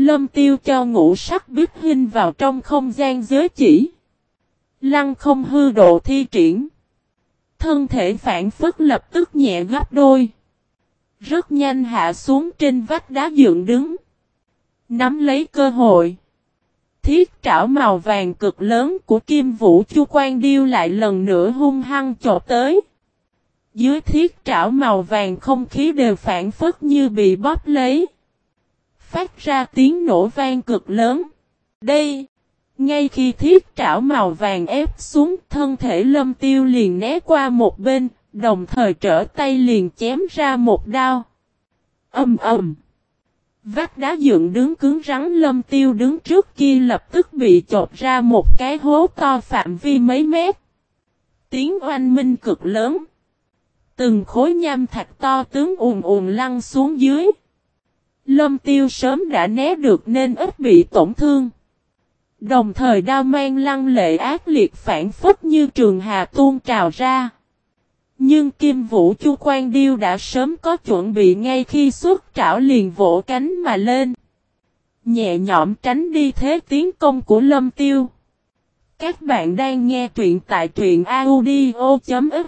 Lâm tiêu cho ngũ sắc biết hình vào trong không gian giới chỉ. Lăng không hư độ thi triển. Thân thể phản phất lập tức nhẹ gấp đôi. Rất nhanh hạ xuống trên vách đá dựng đứng. Nắm lấy cơ hội. Thiết trảo màu vàng cực lớn của kim vũ chu quan điêu lại lần nữa hung hăng chộp tới. Dưới thiết trảo màu vàng không khí đều phản phất như bị bóp lấy. Phát ra tiếng nổ vang cực lớn. Đây! Ngay khi thiết trảo màu vàng ép xuống thân thể lâm tiêu liền né qua một bên, đồng thời trở tay liền chém ra một đao. Âm ầm! Vách đá dựng đứng cứng rắn lâm tiêu đứng trước kia lập tức bị chột ra một cái hố to phạm vi mấy mét. Tiếng oanh minh cực lớn. Từng khối nham thạch to tướng ùn ùn lăn xuống dưới. Lâm tiêu sớm đã né được nên ít bị tổn thương. Đồng thời đao mang lăng lệ ác liệt phản phất như trường hà tuôn trào ra. Nhưng Kim Vũ Chu Quan Điêu đã sớm có chuẩn bị ngay khi xuất trảo liền vỗ cánh mà lên. Nhẹ nhõm tránh đi thế tiến công của Lâm Tiêu. Các bạn đang nghe truyện tại truyện audio.fif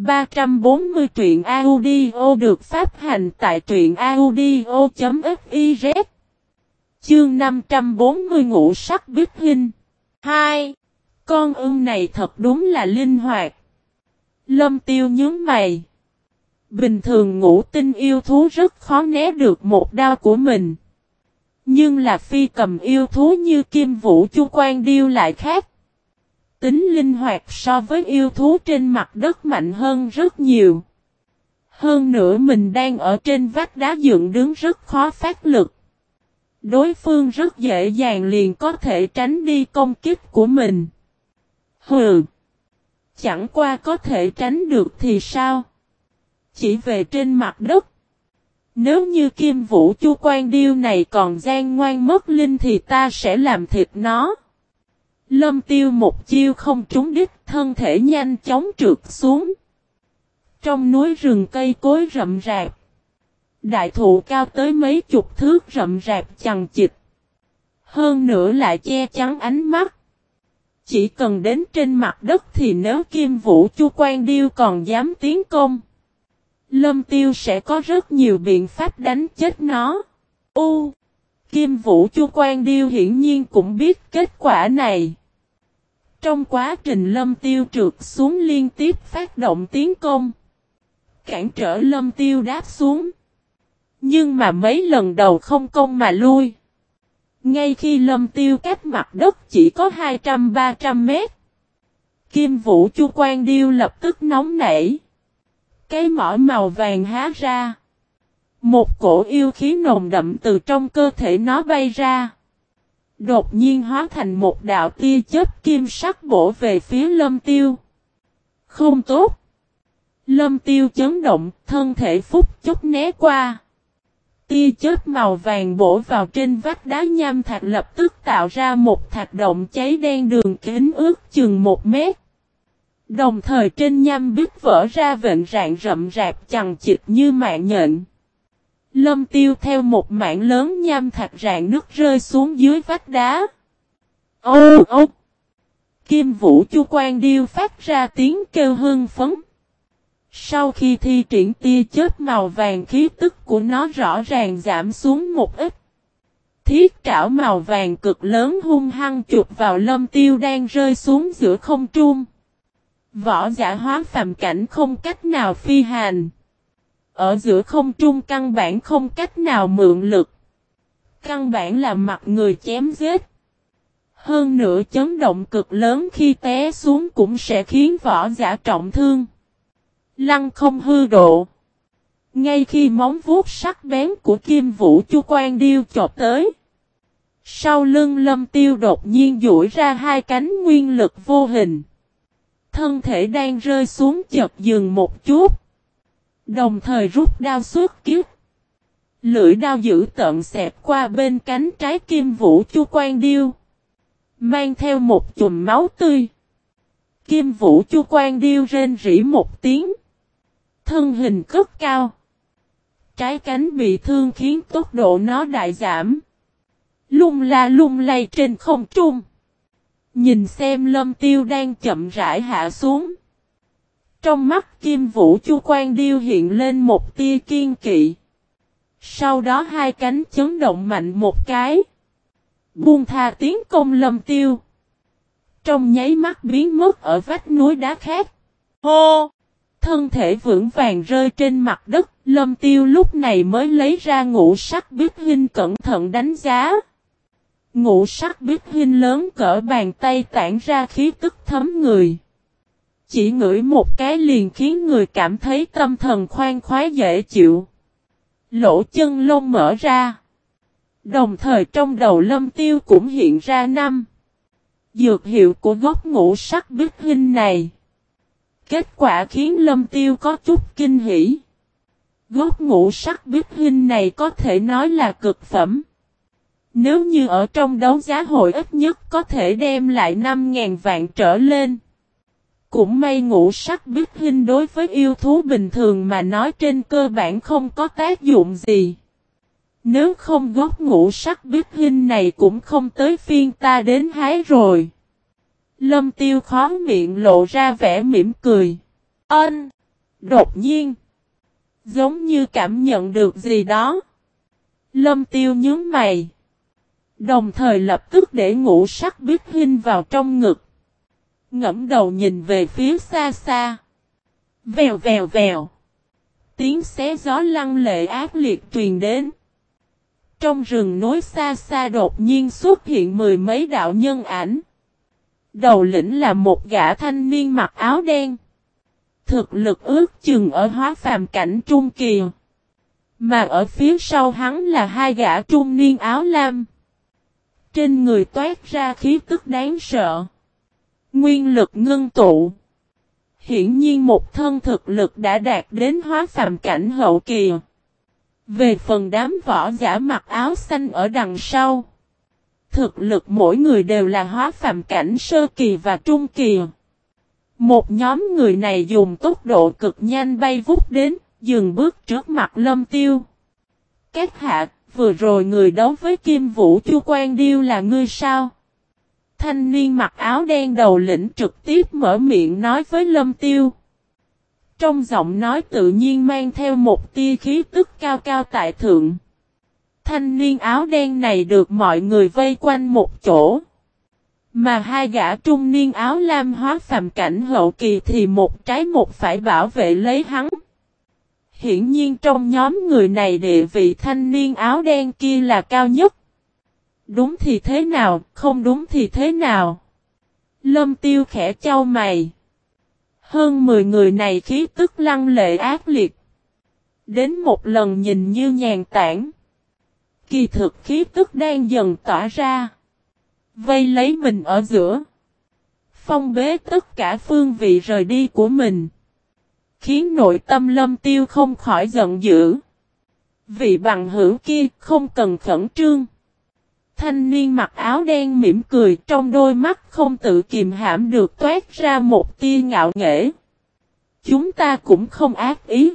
340 truyện audio được phát hành tại truyện audio.fiz Chương 540 ngũ sắc biết hình 2. Con ưng này thật đúng là linh hoạt. Lâm tiêu nhướng mày. Bình thường ngũ tinh yêu thú rất khó né được một đao của mình. Nhưng là phi cầm yêu thú như kim vũ chu quan điêu lại khác. Tính linh hoạt so với yêu thú trên mặt đất mạnh hơn rất nhiều. Hơn nữa mình đang ở trên vách đá dựng đứng rất khó phát lực. Đối phương rất dễ dàng liền có thể tránh đi công kích của mình. Hừ! Chẳng qua có thể tránh được thì sao? Chỉ về trên mặt đất. Nếu như kim vũ chu quan điêu này còn gian ngoan mất linh thì ta sẽ làm thịt nó. Lâm tiêu một chiêu không trúng đích, thân thể nhanh chóng trượt xuống. Trong núi rừng cây cối rậm rạp. Đại thụ cao tới mấy chục thước rậm rạp chằng chịt. Hơn nữa lại che chắn ánh mắt. Chỉ cần đến trên mặt đất thì nếu Kim Vũ Chu Quan Điêu còn dám tiến công. Lâm Tiêu sẽ có rất nhiều biện pháp đánh chết nó. U. Kim Vũ Chu Quan Điêu hiển nhiên cũng biết kết quả này. Trong quá trình Lâm Tiêu trượt xuống liên tiếp phát động tiến công. Cản trở Lâm Tiêu đáp xuống. Nhưng mà mấy lần đầu không công mà lui. Ngay khi lâm tiêu cách mặt đất chỉ có 200-300 mét. Kim vũ chu quan điêu lập tức nóng nảy. Cái mỏ màu vàng há ra. Một cổ yêu khí nồng đậm từ trong cơ thể nó bay ra. Đột nhiên hóa thành một đạo tia chớp kim sắc bổ về phía lâm tiêu. Không tốt. Lâm tiêu chấn động, thân thể phúc chốc né qua. Tia chớp màu vàng bổ vào trên vách đá nham thạch lập tức tạo ra một thạch động cháy đen đường kính ước chừng một mét. Đồng thời trên nham biết vỡ ra vệnh rạng rậm rạp chằng chịt như mạng nhện. Lâm tiêu theo một mảng lớn nham thạch rạn nước rơi xuống dưới vách đá. Ô ô! Kim vũ chu quan điêu phát ra tiếng kêu hưng phấn. Sau khi thi triển tia chớp màu vàng khí tức của nó rõ ràng giảm xuống một ít. Thiết trảo màu vàng cực lớn hung hăng chụp vào lâm tiêu đang rơi xuống giữa không trung. Võ giả hóa phàm cảnh không cách nào phi hành. Ở giữa không trung căn bản không cách nào mượn lực. Căn bản là mặt người chém giết. Hơn nữa chấn động cực lớn khi té xuống cũng sẽ khiến võ giả trọng thương. Lăng không hư độ. Ngay khi móng vuốt sắc bén của kim vũ chu quan điêu chộp tới. Sau lưng lâm tiêu đột nhiên duỗi ra hai cánh nguyên lực vô hình. Thân thể đang rơi xuống chợt dừng một chút. Đồng thời rút đao suốt kiếp. Lưỡi đao giữ tận xẹp qua bên cánh trái kim vũ chu quan điêu. Mang theo một chùm máu tươi. Kim vũ chu quan điêu rên rỉ một tiếng, thân hình cất cao. trái cánh bị thương khiến tốc độ nó đại giảm. Lung la lung lay trên không trung. Nhìn xem lâm tiêu đang chậm rãi hạ xuống. Trong mắt kim vũ chu quan điêu hiện lên một tia kiên kỵ. Sau đó hai cánh chấn động mạnh một cái. Buông tha tiến công lâm tiêu. Trong nháy mắt biến mất ở vách núi đá khác. Hô! Thân thể vững vàng rơi trên mặt đất, lâm tiêu lúc này mới lấy ra ngũ sắc biết hình cẩn thận đánh giá. Ngũ sắc biết hình lớn cỡ bàn tay tản ra khí tức thấm người. Chỉ ngửi một cái liền khiến người cảm thấy tâm thần khoan khoái dễ chịu. Lỗ chân lông mở ra. Đồng thời trong đầu lâm tiêu cũng hiện ra năm. Dược hiệu của gốc ngũ sắc bích hình này. Kết quả khiến lâm tiêu có chút kinh hỉ. Gốc ngũ sắc bích hình này có thể nói là cực phẩm. Nếu như ở trong đấu giá hội ít nhất có thể đem lại 5.000 vạn trở lên. Cũng may ngũ sắc biết hình đối với yêu thú bình thường mà nói trên cơ bản không có tác dụng gì. Nếu không gốc ngũ sắc biết hình này cũng không tới phiên ta đến hái rồi. Lâm tiêu khó miệng lộ ra vẻ mỉm cười. Ân! Đột nhiên! Giống như cảm nhận được gì đó. Lâm tiêu nhướng mày. Đồng thời lập tức để ngũ sắc biết hình vào trong ngực. Ngẫm đầu nhìn về phía xa xa. Vèo vèo vèo. Tiếng xé gió lăng lệ ác liệt truyền đến. Trong rừng núi xa xa đột nhiên xuất hiện mười mấy đạo nhân ảnh. Đầu lĩnh là một gã thanh niên mặc áo đen. Thực lực ước chừng ở hóa phàm cảnh trung kỳ. Mà ở phía sau hắn là hai gã trung niên áo lam. Trên người toát ra khí tức đáng sợ. Nguyên lực ngưng tụ. Hiển nhiên một thân thực lực đã đạt đến hóa phàm cảnh hậu kỳ. Về phần đám võ giả mặc áo xanh ở đằng sau. Thực lực mỗi người đều là hóa phàm cảnh sơ kỳ và trung kỳ. Một nhóm người này dùng tốc độ cực nhanh bay vút đến, dừng bước trước mặt lâm tiêu. Các hạ, vừa rồi người đấu với Kim Vũ Chu Quan Điêu là ngươi sao? Thanh niên mặc áo đen đầu lĩnh trực tiếp mở miệng nói với lâm tiêu. Trong giọng nói tự nhiên mang theo một tia khí tức cao cao tại thượng. Thanh niên áo đen này được mọi người vây quanh một chỗ. Mà hai gã trung niên áo lam hóa phàm cảnh hậu kỳ thì một trái một phải bảo vệ lấy hắn. Hiển nhiên trong nhóm người này địa vị thanh niên áo đen kia là cao nhất. Đúng thì thế nào, không đúng thì thế nào. Lâm tiêu khẽ trao mày. Hơn 10 người này khí tức lăng lệ ác liệt. Đến một lần nhìn như nhàn tản. Kỳ thực khí tức đang dần tỏa ra. Vây lấy mình ở giữa. Phong bế tất cả phương vị rời đi của mình. Khiến nội tâm lâm tiêu không khỏi giận dữ. Vị bằng hữu kia không cần khẩn trương. Thanh niên mặc áo đen mỉm cười, trong đôi mắt không tự kìm hãm được toát ra một tia ngạo nghễ. Chúng ta cũng không ác ý.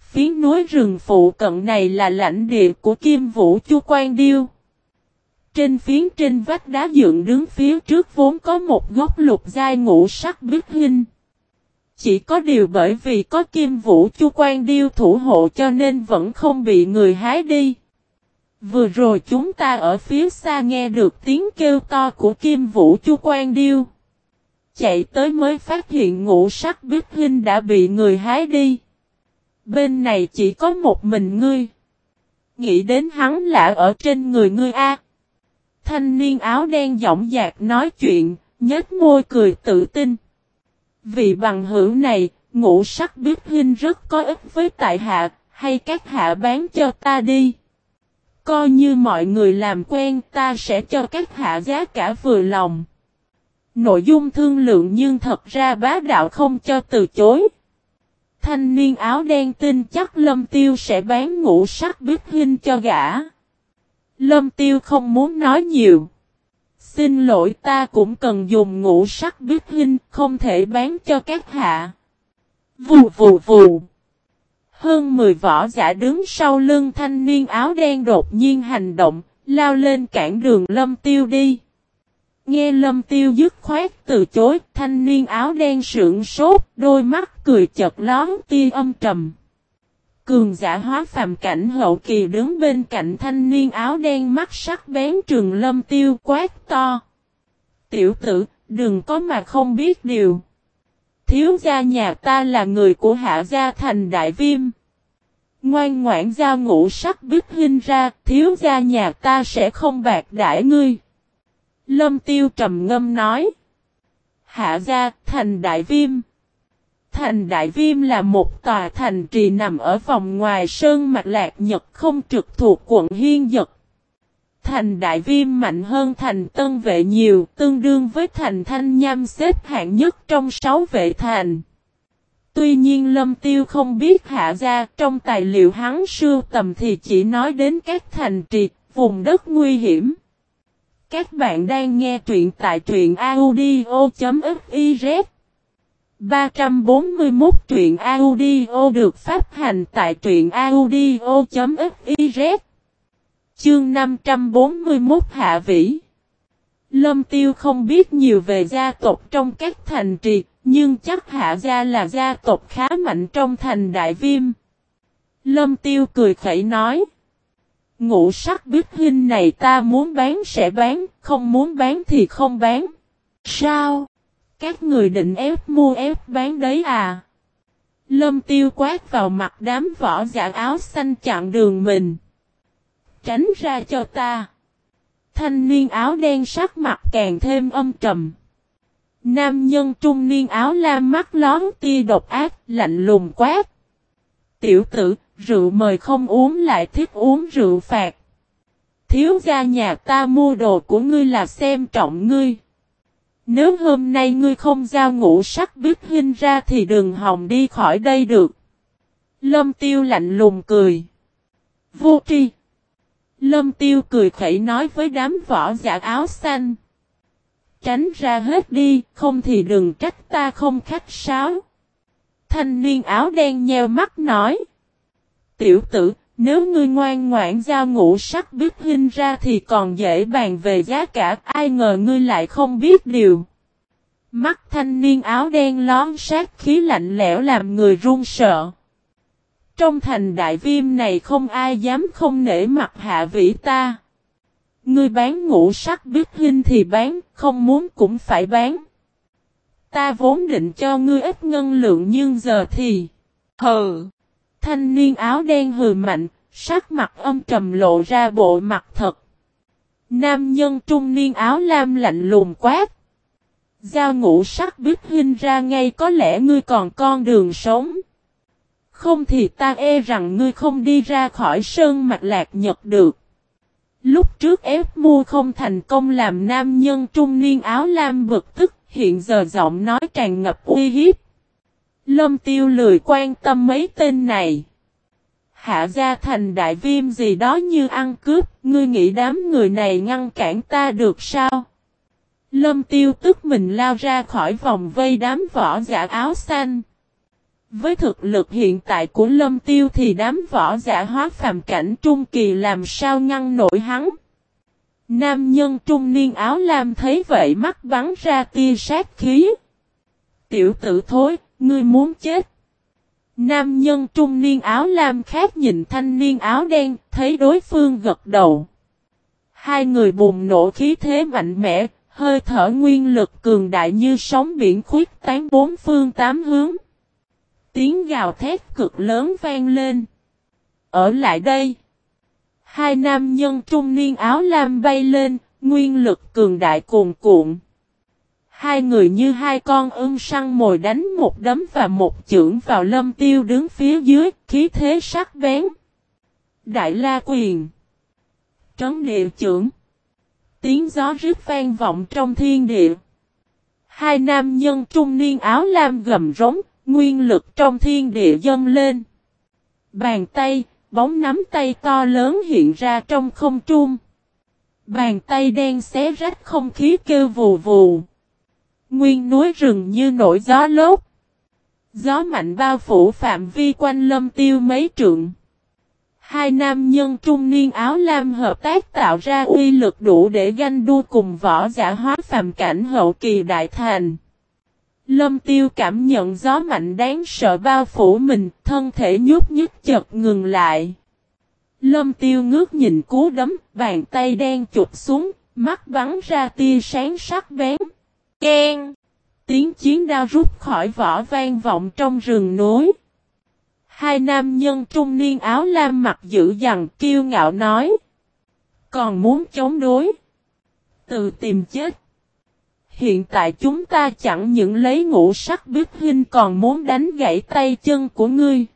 Phiến núi rừng phụ cận này là lãnh địa của Kim Vũ Chu Quan Điêu. Trên phiến trên vách đá dựng đứng phía trước vốn có một gốc lục giai ngũ sắc biết hình. Chỉ có điều bởi vì có Kim Vũ Chu Quan Điêu thủ hộ cho nên vẫn không bị người hái đi. Vừa rồi chúng ta ở phía xa nghe được tiếng kêu to của Kim Vũ Chu Quan Điêu. Chạy tới mới phát hiện ngũ sắc biết hinh đã bị người hái đi. Bên này chỉ có một mình ngươi. Nghĩ đến hắn lạ ở trên người ngươi a. Thanh niên áo đen giọng dạc nói chuyện, nhếch môi cười tự tin. Vì bằng hữu này, ngũ sắc biết hinh rất có ích với tại hạ, hay các hạ bán cho ta đi. Coi như mọi người làm quen ta sẽ cho các hạ giá cả vừa lòng. Nội dung thương lượng nhưng thật ra bá đạo không cho từ chối. Thanh niên áo đen tin chắc Lâm Tiêu sẽ bán ngũ sắc bích hình cho gã. Lâm Tiêu không muốn nói nhiều. Xin lỗi ta cũng cần dùng ngũ sắc bích hình, không thể bán cho các hạ. Vù vù vù. Hơn 10 võ giả đứng sau lưng thanh niên áo đen đột nhiên hành động, lao lên cản đường lâm tiêu đi. Nghe lâm tiêu dứt khoát từ chối, thanh niên áo đen sượng sốt, đôi mắt cười chật lón tia âm trầm. Cường giả hóa phàm cảnh hậu kỳ đứng bên cạnh thanh niên áo đen mắt sắc bén trường lâm tiêu quát to. Tiểu tử, đừng có mà không biết điều. Thiếu gia nhà ta là người của hạ gia thành đại viêm. Ngoan ngoãn giao ngũ sắc biết hình ra, thiếu gia nhà ta sẽ không bạc đãi ngươi. Lâm tiêu trầm ngâm nói. Hạ gia, thành đại viêm. Thành đại viêm là một tòa thành trì nằm ở vòng ngoài sơn mạc lạc nhật không trực thuộc quận Hiên Dật. Thành đại viêm mạnh hơn thành tân vệ nhiều, tương đương với thành thanh nham xếp hạng nhất trong sáu vệ thành. Tuy nhiên Lâm Tiêu không biết hạ ra trong tài liệu hắn sưu tầm thì chỉ nói đến các thành trì, vùng đất nguy hiểm. Các bạn đang nghe truyện tại truyện audio.fiz 341 truyện audio được phát hành tại truyện audio.fiz Chương 541 Hạ Vĩ Lâm Tiêu không biết nhiều về gia tộc trong các thành trì, nhưng chắc Hạ Gia là gia tộc khá mạnh trong thành Đại Viêm. Lâm Tiêu cười khẩy nói. Ngũ sắc biết hình này ta muốn bán sẽ bán, không muốn bán thì không bán. Sao? Các người định ép mua ép bán đấy à? Lâm tiêu quát vào mặt đám võ giả áo xanh chặn đường mình. Tránh ra cho ta. Thanh niên áo đen sắc mặt càng thêm âm trầm. Nam nhân trung niên áo lam mắt lón tia độc ác, lạnh lùng quát. Tiểu tử, rượu mời không uống lại thích uống rượu phạt. Thiếu gia nhà ta mua đồ của ngươi là xem trọng ngươi. Nếu hôm nay ngươi không giao ngũ sắc biết hình ra thì đừng hòng đi khỏi đây được. Lâm tiêu lạnh lùng cười. Vô tri. Lâm tiêu cười khẩy nói với đám võ giả áo xanh. Tránh ra hết đi, không thì đừng trách ta không khách sáo. Thanh niên áo đen nheo mắt nói. Tiểu tử, nếu ngươi ngoan ngoãn giao ngũ sắc biết hình ra thì còn dễ bàn về giá cả, ai ngờ ngươi lại không biết điều. Mắt thanh niên áo đen lón sát khí lạnh lẽo làm người run sợ. Trong thành đại viêm này không ai dám không nể mặt hạ vĩ ta. Ngươi bán ngũ sắc biết hình thì bán, không muốn cũng phải bán. Ta vốn định cho ngươi ít ngân lượng nhưng giờ thì... Hừ! Thanh niên áo đen hừ mạnh, sắc mặt âm trầm lộ ra bộ mặt thật. Nam nhân trung niên áo lam lạnh lùng quát. Giao ngũ sắc biết hình ra ngay có lẽ ngươi còn con đường sống. Không thì ta e rằng ngươi không đi ra khỏi sơn mạch lạc nhật được. Lúc trước ép mua không thành công làm nam nhân trung niên áo lam bực tức, hiện giờ giọng nói tràn ngập uy hiếp. Lâm tiêu lười quan tâm mấy tên này. Hạ gia thành đại viêm gì đó như ăn cướp, ngươi nghĩ đám người này ngăn cản ta được sao? Lâm tiêu tức mình lao ra khỏi vòng vây đám võ giả áo xanh. Với thực lực hiện tại của lâm tiêu thì đám võ giả hóa phàm cảnh trung kỳ làm sao ngăn nổi hắn. Nam nhân trung niên áo lam thấy vậy mắt bắn ra tia sát khí. Tiểu tử thối, ngươi muốn chết. Nam nhân trung niên áo lam khác nhìn thanh niên áo đen, thấy đối phương gật đầu. Hai người bùng nổ khí thế mạnh mẽ, hơi thở nguyên lực cường đại như sóng biển khuyết tán bốn phương tám hướng. Tiếng gào thét cực lớn vang lên. Ở lại đây. Hai nam nhân trung niên áo lam bay lên, nguyên lực cường đại cuồn cuộn. Hai người như hai con ưng săn mồi đánh một đấm và một chưởng vào lâm tiêu đứng phía dưới, khí thế sắc bén. Đại la quyền. Trấn địa chưởng. Tiếng gió rít vang vọng trong thiên địa. Hai nam nhân trung niên áo lam gầm rống, nguyên lực trong thiên địa dâng lên. Bàn tay, bóng nắm tay to lớn hiện ra trong không trung. Bàn tay đen xé rách không khí kêu vù vù. Nguyên núi rừng như nổi gió lốt. Gió mạnh bao phủ phạm vi quanh lâm tiêu mấy trượng. Hai nam nhân trung niên áo lam hợp tác tạo ra uy lực đủ để ganh đua cùng võ giả hóa phàm cảnh hậu kỳ đại thành. Lâm tiêu cảm nhận gió mạnh đáng sợ bao phủ mình, thân thể nhút nhích chợt ngừng lại. Lâm tiêu ngước nhìn cú đấm, bàn tay đen chụp xuống, mắt bắn ra tia sáng sắc bén. Ken! Tiếng chiến đao rút khỏi vỏ vang vọng trong rừng núi. Hai nam nhân trung niên áo lam mặt dữ dằn kiêu ngạo nói. Còn muốn chống đối. tự tìm chết. Hiện tại chúng ta chẳng những lấy ngũ sắc biết huynh còn muốn đánh gãy tay chân của ngươi.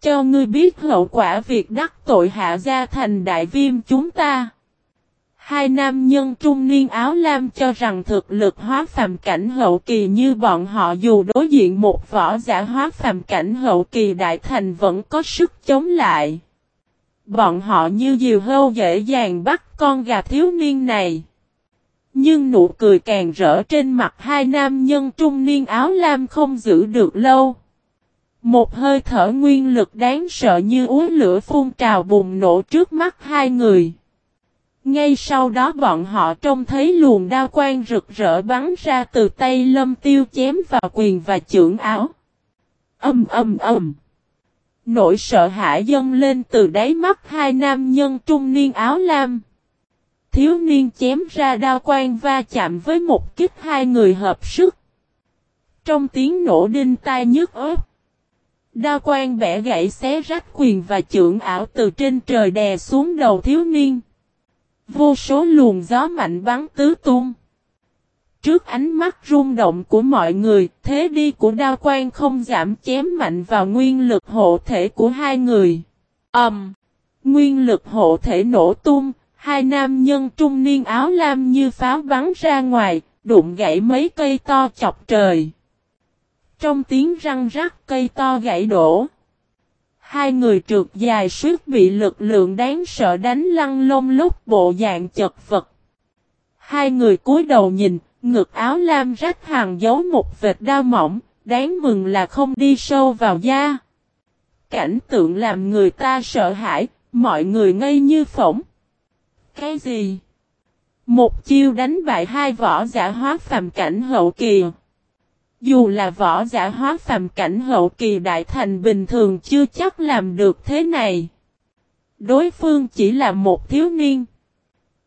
Cho ngươi biết hậu quả việc đắc tội hạ gia thành đại viêm chúng ta. Hai nam nhân trung niên áo lam cho rằng thực lực hóa phàm cảnh hậu kỳ như bọn họ dù đối diện một võ giả hóa phàm cảnh hậu kỳ đại thành vẫn có sức chống lại. Bọn họ như diều hâu dễ dàng bắt con gà thiếu niên này. Nhưng nụ cười càng rỡ trên mặt hai nam nhân trung niên áo lam không giữ được lâu. Một hơi thở nguyên lực đáng sợ như úi lửa phun trào bùng nổ trước mắt hai người. Ngay sau đó bọn họ trông thấy luồng đao quang rực rỡ bắn ra từ tay lâm tiêu chém vào quyền và chưởng áo. Âm âm âm. Nỗi sợ hãi dâng lên từ đáy mắt hai nam nhân trung niên áo lam. Thiếu niên chém ra đao quang va chạm với một kích hai người hợp sức. Trong tiếng nổ đinh tai nhức ớt. Đao quang bẻ gãy xé rách quyền và chưởng ảo từ trên trời đè xuống đầu thiếu niên. Vô số luồng gió mạnh bắn tứ tung. Trước ánh mắt rung động của mọi người, thế đi của đao quan không giảm chém mạnh vào nguyên lực hộ thể của hai người. ầm Um, nguyên lực hộ thể nổ tung, hai nam nhân trung niên áo lam như pháo bắn ra ngoài, đụng gãy mấy cây to chọc trời. Trong tiếng răng rắc cây to gãy đổ. Hai người trượt dài suốt bị lực lượng đáng sợ đánh lăn lông lúc bộ dạng chật vật. Hai người cúi đầu nhìn, ngực áo lam rách hàng giấu một vệt đau mỏng, đáng mừng là không đi sâu vào da. Cảnh tượng làm người ta sợ hãi, mọi người ngây như phỏng. Cái gì? Một chiêu đánh bại hai võ giả hóa phàm cảnh hậu kỳ. Dù là võ giả hóa phàm cảnh hậu kỳ đại thành bình thường chưa chắc làm được thế này. Đối phương chỉ là một thiếu niên.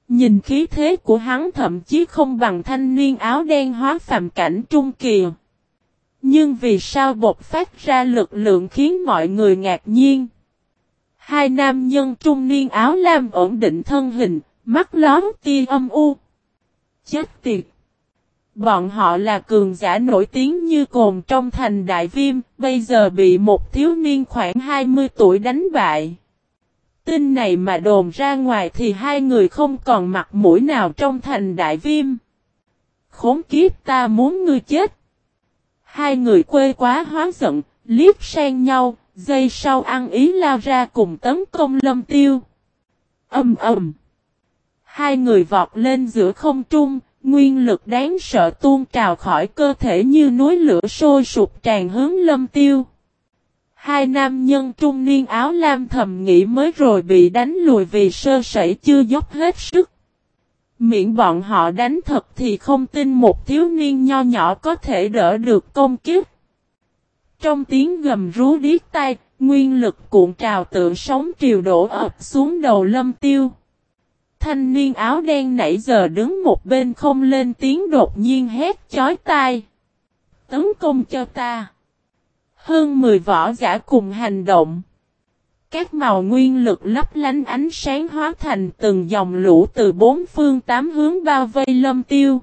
Nhìn khí thế của hắn thậm chí không bằng thanh niên áo đen hóa phàm cảnh trung kỳ. Nhưng vì sao bột phát ra lực lượng khiến mọi người ngạc nhiên. Hai nam nhân trung niên áo lam ổn định thân hình, mắt lón tia âm u. Chết tiệt! Bọn họ là cường giả nổi tiếng như cồn trong thành đại viêm, bây giờ bị một thiếu niên khoảng 20 tuổi đánh bại. Tin này mà đồn ra ngoài thì hai người không còn mặt mũi nào trong thành đại viêm. Khốn kiếp ta muốn ngươi chết. Hai người quê quá hóa giận, liếc sang nhau, giây sau ăn ý lao ra cùng tấn công lâm tiêu. Âm ầm. Hai người vọt lên giữa không trung, Nguyên lực đáng sợ tuôn trào khỏi cơ thể như núi lửa sôi sụp tràn hướng lâm tiêu. Hai nam nhân trung niên áo lam thầm nghĩ mới rồi bị đánh lùi vì sơ sẩy chưa dốc hết sức. miệng bọn họ đánh thật thì không tin một thiếu niên nho nhỏ có thể đỡ được công kiếp. Trong tiếng gầm rú điếc tai, nguyên lực cuộn trào tượng sóng triều đổ ập xuống đầu lâm tiêu. Thanh niên áo đen nãy giờ đứng một bên không lên tiếng đột nhiên hét chói tai. Tấn công cho ta. Hơn 10 võ giả cùng hành động. Các màu nguyên lực lấp lánh ánh sáng hóa thành từng dòng lũ từ bốn phương tám hướng bao vây lâm tiêu.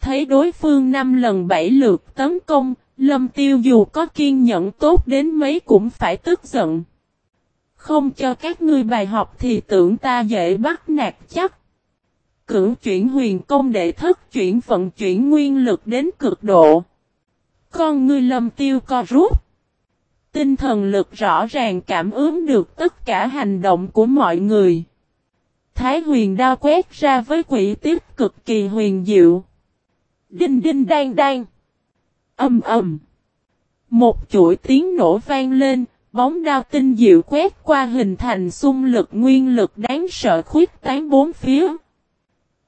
Thấy đối phương năm lần bảy lượt tấn công, lâm tiêu dù có kiên nhẫn tốt đến mấy cũng phải tức giận. Không cho các ngươi bài học thì tưởng ta dễ bắt nạt chắc. Cưỡng chuyển huyền công để thất chuyển vận chuyển nguyên lực đến cực độ. Con ngươi lâm tiêu co rút. Tinh thần lực rõ ràng cảm ứng được tất cả hành động của mọi người. Thái huyền đao quét ra với quỷ tiếp cực kỳ huyền diệu. Đinh đinh đang đang. Âm ầm. Một chuỗi tiếng nổ vang lên, bóng đao tinh diệu quét qua hình thành xung lực nguyên lực đáng sợ khuyết tán bốn phía.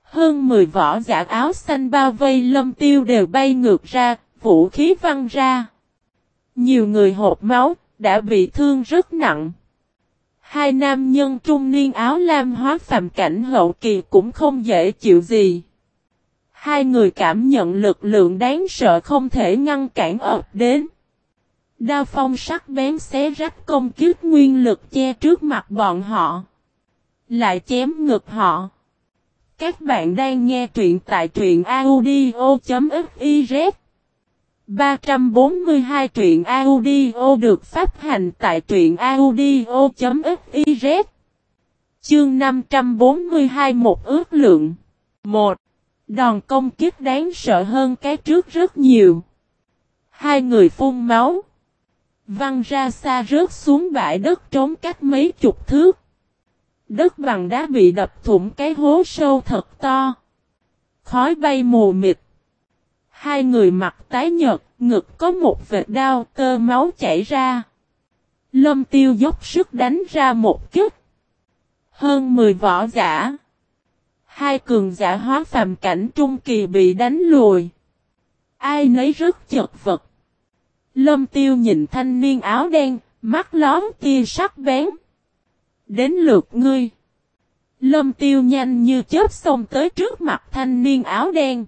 Hơn 10 võ giả áo xanh bao vây lâm tiêu đều bay ngược ra, vũ khí văng ra. Nhiều người hộp máu, đã bị thương rất nặng. Hai nam nhân trung niên áo lam hóa phàm cảnh hậu kỳ cũng không dễ chịu gì. Hai người cảm nhận lực lượng đáng sợ không thể ngăn cản ập đến. Đao phong sắc bén xé rách công kiếp nguyên lực che trước mặt bọn họ. Lại chém ngực họ. Các bạn đang nghe truyện tại truyện audio.fiz 342 truyện audio được phát hành tại truyện audio.fiz Chương 542 một ước lượng 1. Đòn công kiếp đáng sợ hơn cái trước rất nhiều. Hai người phun máu. Văng ra xa rớt xuống bãi đất trống cách mấy chục thước. Đất bằng đá bị đập thủng cái hố sâu thật to. Khói bay mù mịt. Hai người mặt tái nhợt, ngực có một vệt đau, tơ máu chảy ra. Lâm tiêu dốc sức đánh ra một kích. Hơn 10 võ giả. Hai cường giả hóa phàm cảnh trung kỳ bị đánh lùi. Ai nấy rất chật vật. Lâm tiêu nhìn thanh niên áo đen, mắt lón tia sắc bén. Đến lượt ngươi. Lâm tiêu nhanh như chớp xông tới trước mặt thanh niên áo đen.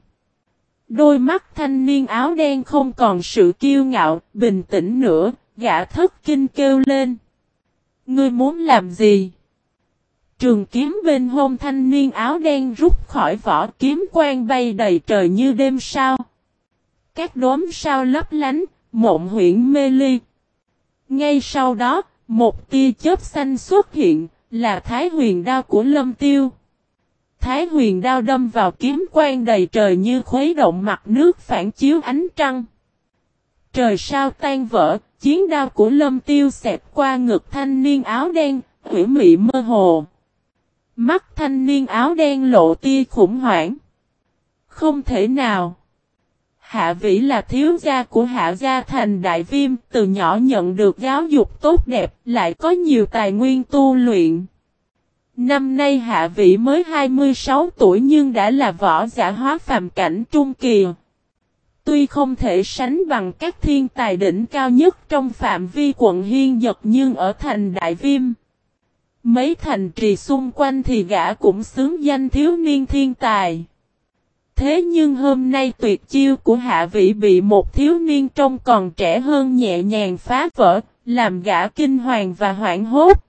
Đôi mắt thanh niên áo đen không còn sự kiêu ngạo, bình tĩnh nữa, gã thất kinh kêu lên. Ngươi muốn làm gì? Trường kiếm bên hông thanh niên áo đen rút khỏi vỏ kiếm quang bay đầy trời như đêm sao. Các đốm sao lấp lánh, mộng huyện mê ly. Ngay sau đó, một tia chớp xanh xuất hiện, là thái huyền đao của lâm tiêu. Thái huyền đao đâm vào kiếm quang đầy trời như khuấy động mặt nước phản chiếu ánh trăng. Trời sao tan vỡ, chiến đao của lâm tiêu xẹp qua ngực thanh niên áo đen, hủy mị mơ hồ. Mắt thanh niên áo đen lộ tia khủng hoảng. Không thể nào. Hạ Vĩ là thiếu gia của Hạ Gia Thành Đại Viêm, từ nhỏ nhận được giáo dục tốt đẹp, lại có nhiều tài nguyên tu luyện. Năm nay Hạ Vĩ mới 26 tuổi nhưng đã là võ giả hóa phàm cảnh trung kỳ. Tuy không thể sánh bằng các thiên tài đỉnh cao nhất trong phạm vi quận Hiên Dật nhưng ở thành Đại Viêm. Mấy thành trì xung quanh thì gã cũng xứng danh thiếu niên thiên tài. Thế nhưng hôm nay tuyệt chiêu của Hạ Vĩ bị một thiếu niên trông còn trẻ hơn nhẹ nhàng phá vỡ, làm gã kinh hoàng và hoảng hốt.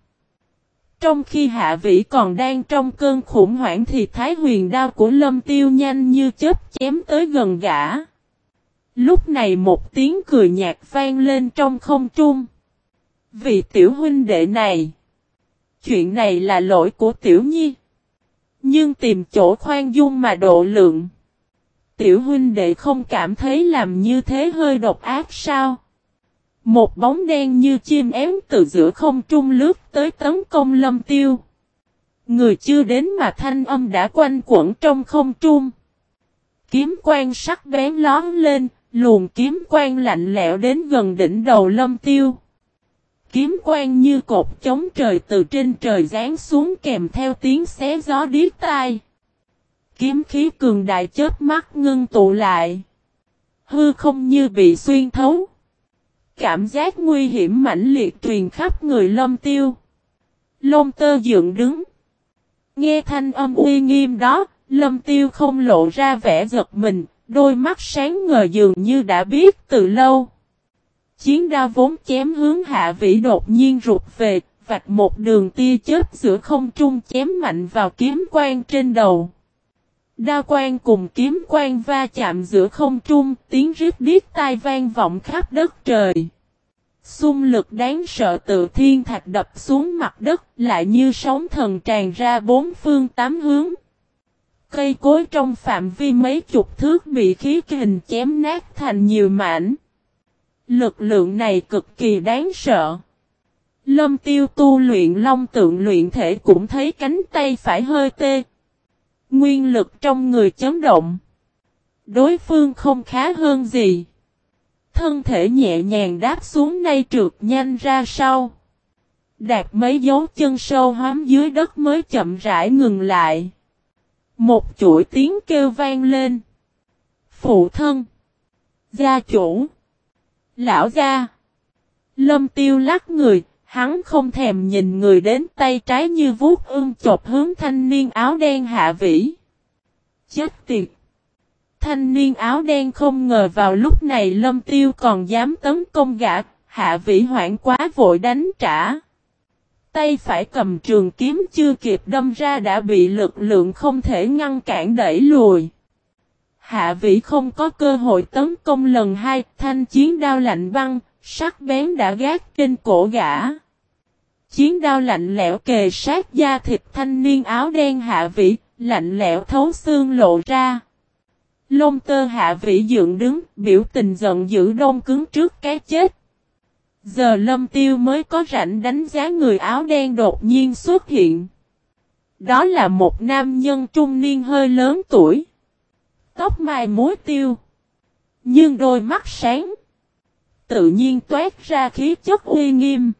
Trong khi Hạ Vĩ còn đang trong cơn khủng hoảng thì Thái huyền đao của Lâm Tiêu nhanh như chớp chém tới gần gã. Lúc này một tiếng cười nhạt vang lên trong không trung. Vì tiểu huynh đệ này. Chuyện này là lỗi của tiểu nhi. Nhưng tìm chỗ khoan dung mà độ lượng. Tiểu huynh đệ không cảm thấy làm như thế hơi độc ác sao? Một bóng đen như chim én từ giữa không trung lướt tới tấn công lâm tiêu. Người chưa đến mà thanh âm đã quanh quẩn trong không trung. Kiếm quang sắc bén lón lên, luồng kiếm quang lạnh lẽo đến gần đỉnh đầu lâm tiêu. Kiếm quang như cột chống trời từ trên trời giáng xuống kèm theo tiếng xé gió điếc tai. Kiếm khí cường đại chớp mắt ngưng tụ lại. Hư không như bị xuyên thấu. Cảm giác nguy hiểm mãnh liệt truyền khắp người lâm tiêu. Lông tơ dựng đứng. Nghe thanh âm uy nghiêm đó, lâm tiêu không lộ ra vẻ giật mình, đôi mắt sáng ngời dường như đã biết từ lâu. Chiến đao vốn chém hướng hạ vĩ đột nhiên rụt về, vạch một đường tia chớp giữa không trung chém mạnh vào kiếm quang trên đầu. Đao quang cùng kiếm quang va chạm giữa không trung, tiếng rít điếc tai vang vọng khắp đất trời. Xung lực đáng sợ tự thiên thạch đập xuống mặt đất, lại như sóng thần tràn ra bốn phương tám hướng. Cây cối trong phạm vi mấy chục thước bị khí kình chém nát thành nhiều mảnh. Lực lượng này cực kỳ đáng sợ. Lâm tiêu tu luyện long tượng luyện thể cũng thấy cánh tay phải hơi tê. Nguyên lực trong người chấn động. Đối phương không khá hơn gì. Thân thể nhẹ nhàng đáp xuống nay trượt nhanh ra sau. Đạt mấy dấu chân sâu hóm dưới đất mới chậm rãi ngừng lại. Một chuỗi tiếng kêu vang lên. Phụ thân. Gia chủ. Lão gia. Lâm tiêu lắc người, hắn không thèm nhìn người đến tay trái như vuốt ương chộp hướng thanh niên áo đen hạ vĩ. Chết tiệt! Thanh niên áo đen không ngờ vào lúc này lâm tiêu còn dám tấn công gã, hạ vĩ hoảng quá vội đánh trả. Tay phải cầm trường kiếm chưa kịp đâm ra đã bị lực lượng không thể ngăn cản đẩy lùi. Hạ vĩ không có cơ hội tấn công lần hai, thanh chiến đao lạnh băng, sắc bén đã gác trên cổ gã. Chiến đao lạnh lẽo kề sát da thịt thanh niên áo đen hạ vĩ, lạnh lẽo thấu xương lộ ra. Lông tơ hạ vĩ dựng đứng, biểu tình giận dữ đông cứng trước cái chết. Giờ lâm tiêu mới có rảnh đánh giá người áo đen đột nhiên xuất hiện. Đó là một nam nhân trung niên hơi lớn tuổi. Tóc mai mối tiêu. Nhưng đôi mắt sáng. Tự nhiên toát ra khí chất uy nghiêm.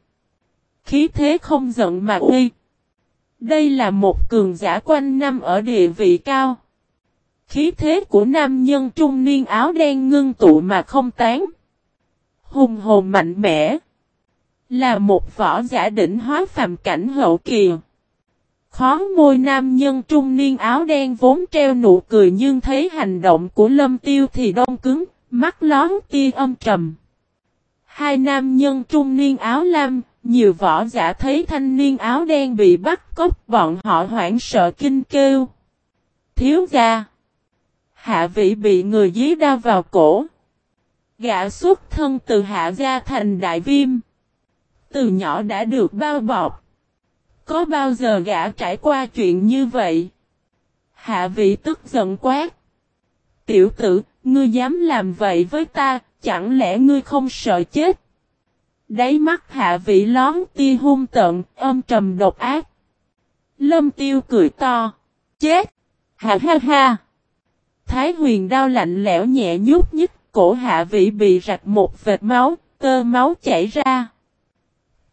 Khí thế không giận mà uy. Đây là một cường giả quanh năm ở địa vị cao. Khí thế của nam nhân trung niên áo đen ngưng tụ mà không tán. Hùng hồn mạnh mẽ. Là một võ giả đỉnh hóa phàm cảnh hậu kỳ. Khó môi nam nhân trung niên áo đen vốn treo nụ cười nhưng thấy hành động của lâm tiêu thì đông cứng, mắt lón tia âm trầm. Hai nam nhân trung niên áo lam, nhiều võ giả thấy thanh niên áo đen bị bắt cóc bọn họ hoảng sợ kinh kêu. Thiếu gia. Hạ vị bị người dí đao vào cổ. Gã xuất thân từ hạ gia thành đại viêm. Từ nhỏ đã được bao bọc. Có bao giờ gã trải qua chuyện như vậy? Hạ vị tức giận quát. Tiểu tử, ngươi dám làm vậy với ta, chẳng lẽ ngươi không sợ chết? Đáy mắt hạ vị lón tia hung tận, âm trầm độc ác. Lâm tiêu cười to. Chết! Ha ha ha! Thái huyền đao lạnh lẽo nhẹ nhút nhích, cổ hạ vị bị rạch một vệt máu, tơ máu chảy ra.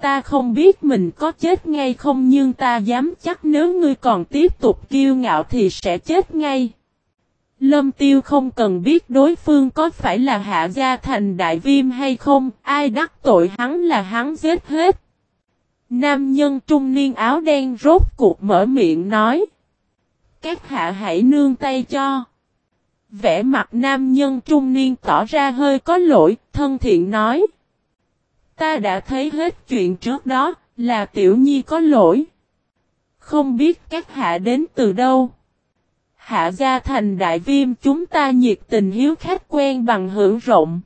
Ta không biết mình có chết ngay không nhưng ta dám chắc nếu ngươi còn tiếp tục kiêu ngạo thì sẽ chết ngay. Lâm tiêu không cần biết đối phương có phải là hạ gia thành đại viêm hay không, ai đắc tội hắn là hắn giết hết. Nam nhân trung niên áo đen rốt cuộc mở miệng nói. Các hạ hãy nương tay cho. Vẽ mặt nam nhân trung niên tỏ ra hơi có lỗi, thân thiện nói. Ta đã thấy hết chuyện trước đó, là tiểu nhi có lỗi. Không biết các hạ đến từ đâu. Hạ gia thành đại viêm chúng ta nhiệt tình hiếu khách quen bằng hữu rộng.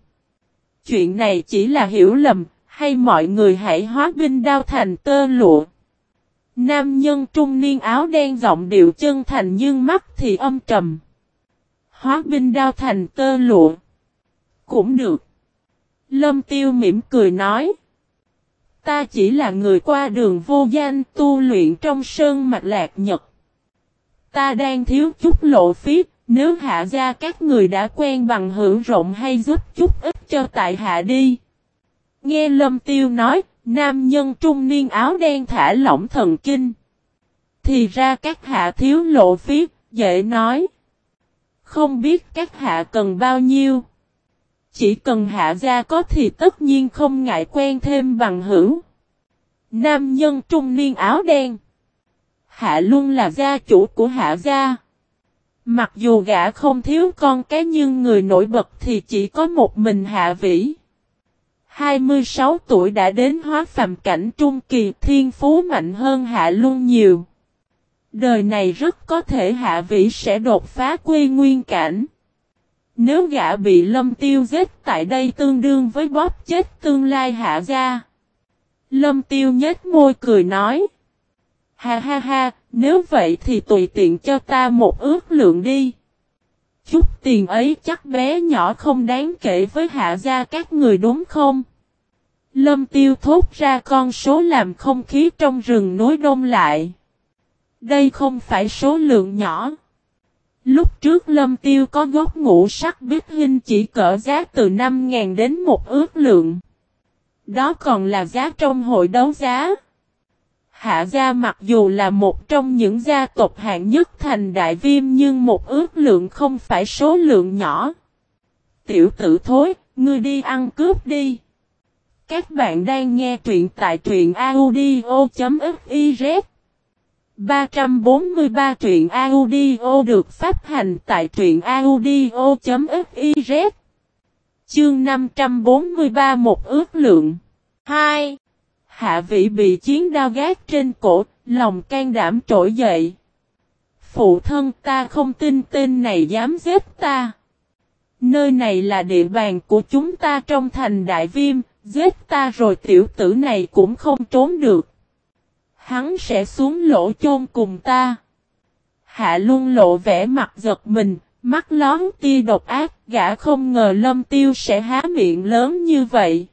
Chuyện này chỉ là hiểu lầm, hay mọi người hãy hóa binh đao thành tơ lụa. Nam nhân trung niên áo đen giọng điệu chân thành nhưng mắt thì âm trầm. Hóa binh đao thành tơ lụa. Cũng được. Lâm tiêu mỉm cười nói. Ta chỉ là người qua đường vô danh tu luyện trong sơn mạch lạc nhật. Ta đang thiếu chút lộ phí, nếu hạ gia các người đã quen bằng hữu rộng hay giúp chút ít cho tại hạ đi. Nghe lâm tiêu nói, nam nhân trung niên áo đen thả lỏng thần kinh. Thì ra các hạ thiếu lộ phí, dễ nói. Không biết các hạ cần bao nhiêu. Chỉ cần hạ gia có thì tất nhiên không ngại quen thêm bằng hữu. Nam nhân trung niên áo đen. Hạ Luân là gia chủ của Hạ gia. Mặc dù gã không thiếu con cái nhưng người nổi bật thì chỉ có một mình Hạ Vĩ. 26 tuổi đã đến hóa phàm cảnh trung kỳ thiên phú mạnh hơn Hạ luôn nhiều. Đời này rất có thể Hạ Vĩ sẽ đột phá quy nguyên cảnh. Nếu gã bị lâm tiêu giết tại đây tương đương với bóp chết tương lai hạ gia. Lâm tiêu nhếch môi cười nói. Ha ha ha, nếu vậy thì tùy tiện cho ta một ước lượng đi. Chút tiền ấy chắc bé nhỏ không đáng kể với hạ gia các người đúng không? Lâm tiêu thốt ra con số làm không khí trong rừng núi đông lại. Đây không phải số lượng nhỏ. Lúc trước lâm tiêu có gốc ngũ sắc biết hình chỉ cỡ giá từ 5.000 đến một ước lượng. Đó còn là giá trong hội đấu giá. Hạ gia mặc dù là một trong những gia tộc hạng nhất thành đại viêm nhưng một ước lượng không phải số lượng nhỏ. Tiểu tử thối, ngươi đi ăn cướp đi. Các bạn đang nghe truyện tại truyện audio.fif 343 truyện audio được phát hành tại truyện audio.fiz Chương 543 một ước lượng 2. Hạ vị bị chiến đao gác trên cổ, lòng can đảm trỗi dậy. Phụ thân ta không tin tên này dám giết ta. Nơi này là địa bàn của chúng ta trong thành đại viêm, giết ta rồi tiểu tử này cũng không trốn được. Hắn sẽ xuống lỗ chôn cùng ta. Hạ luôn lộ vẻ mặt giật mình, mắt lón tia độc ác, gã không ngờ lâm tiêu sẽ há miệng lớn như vậy.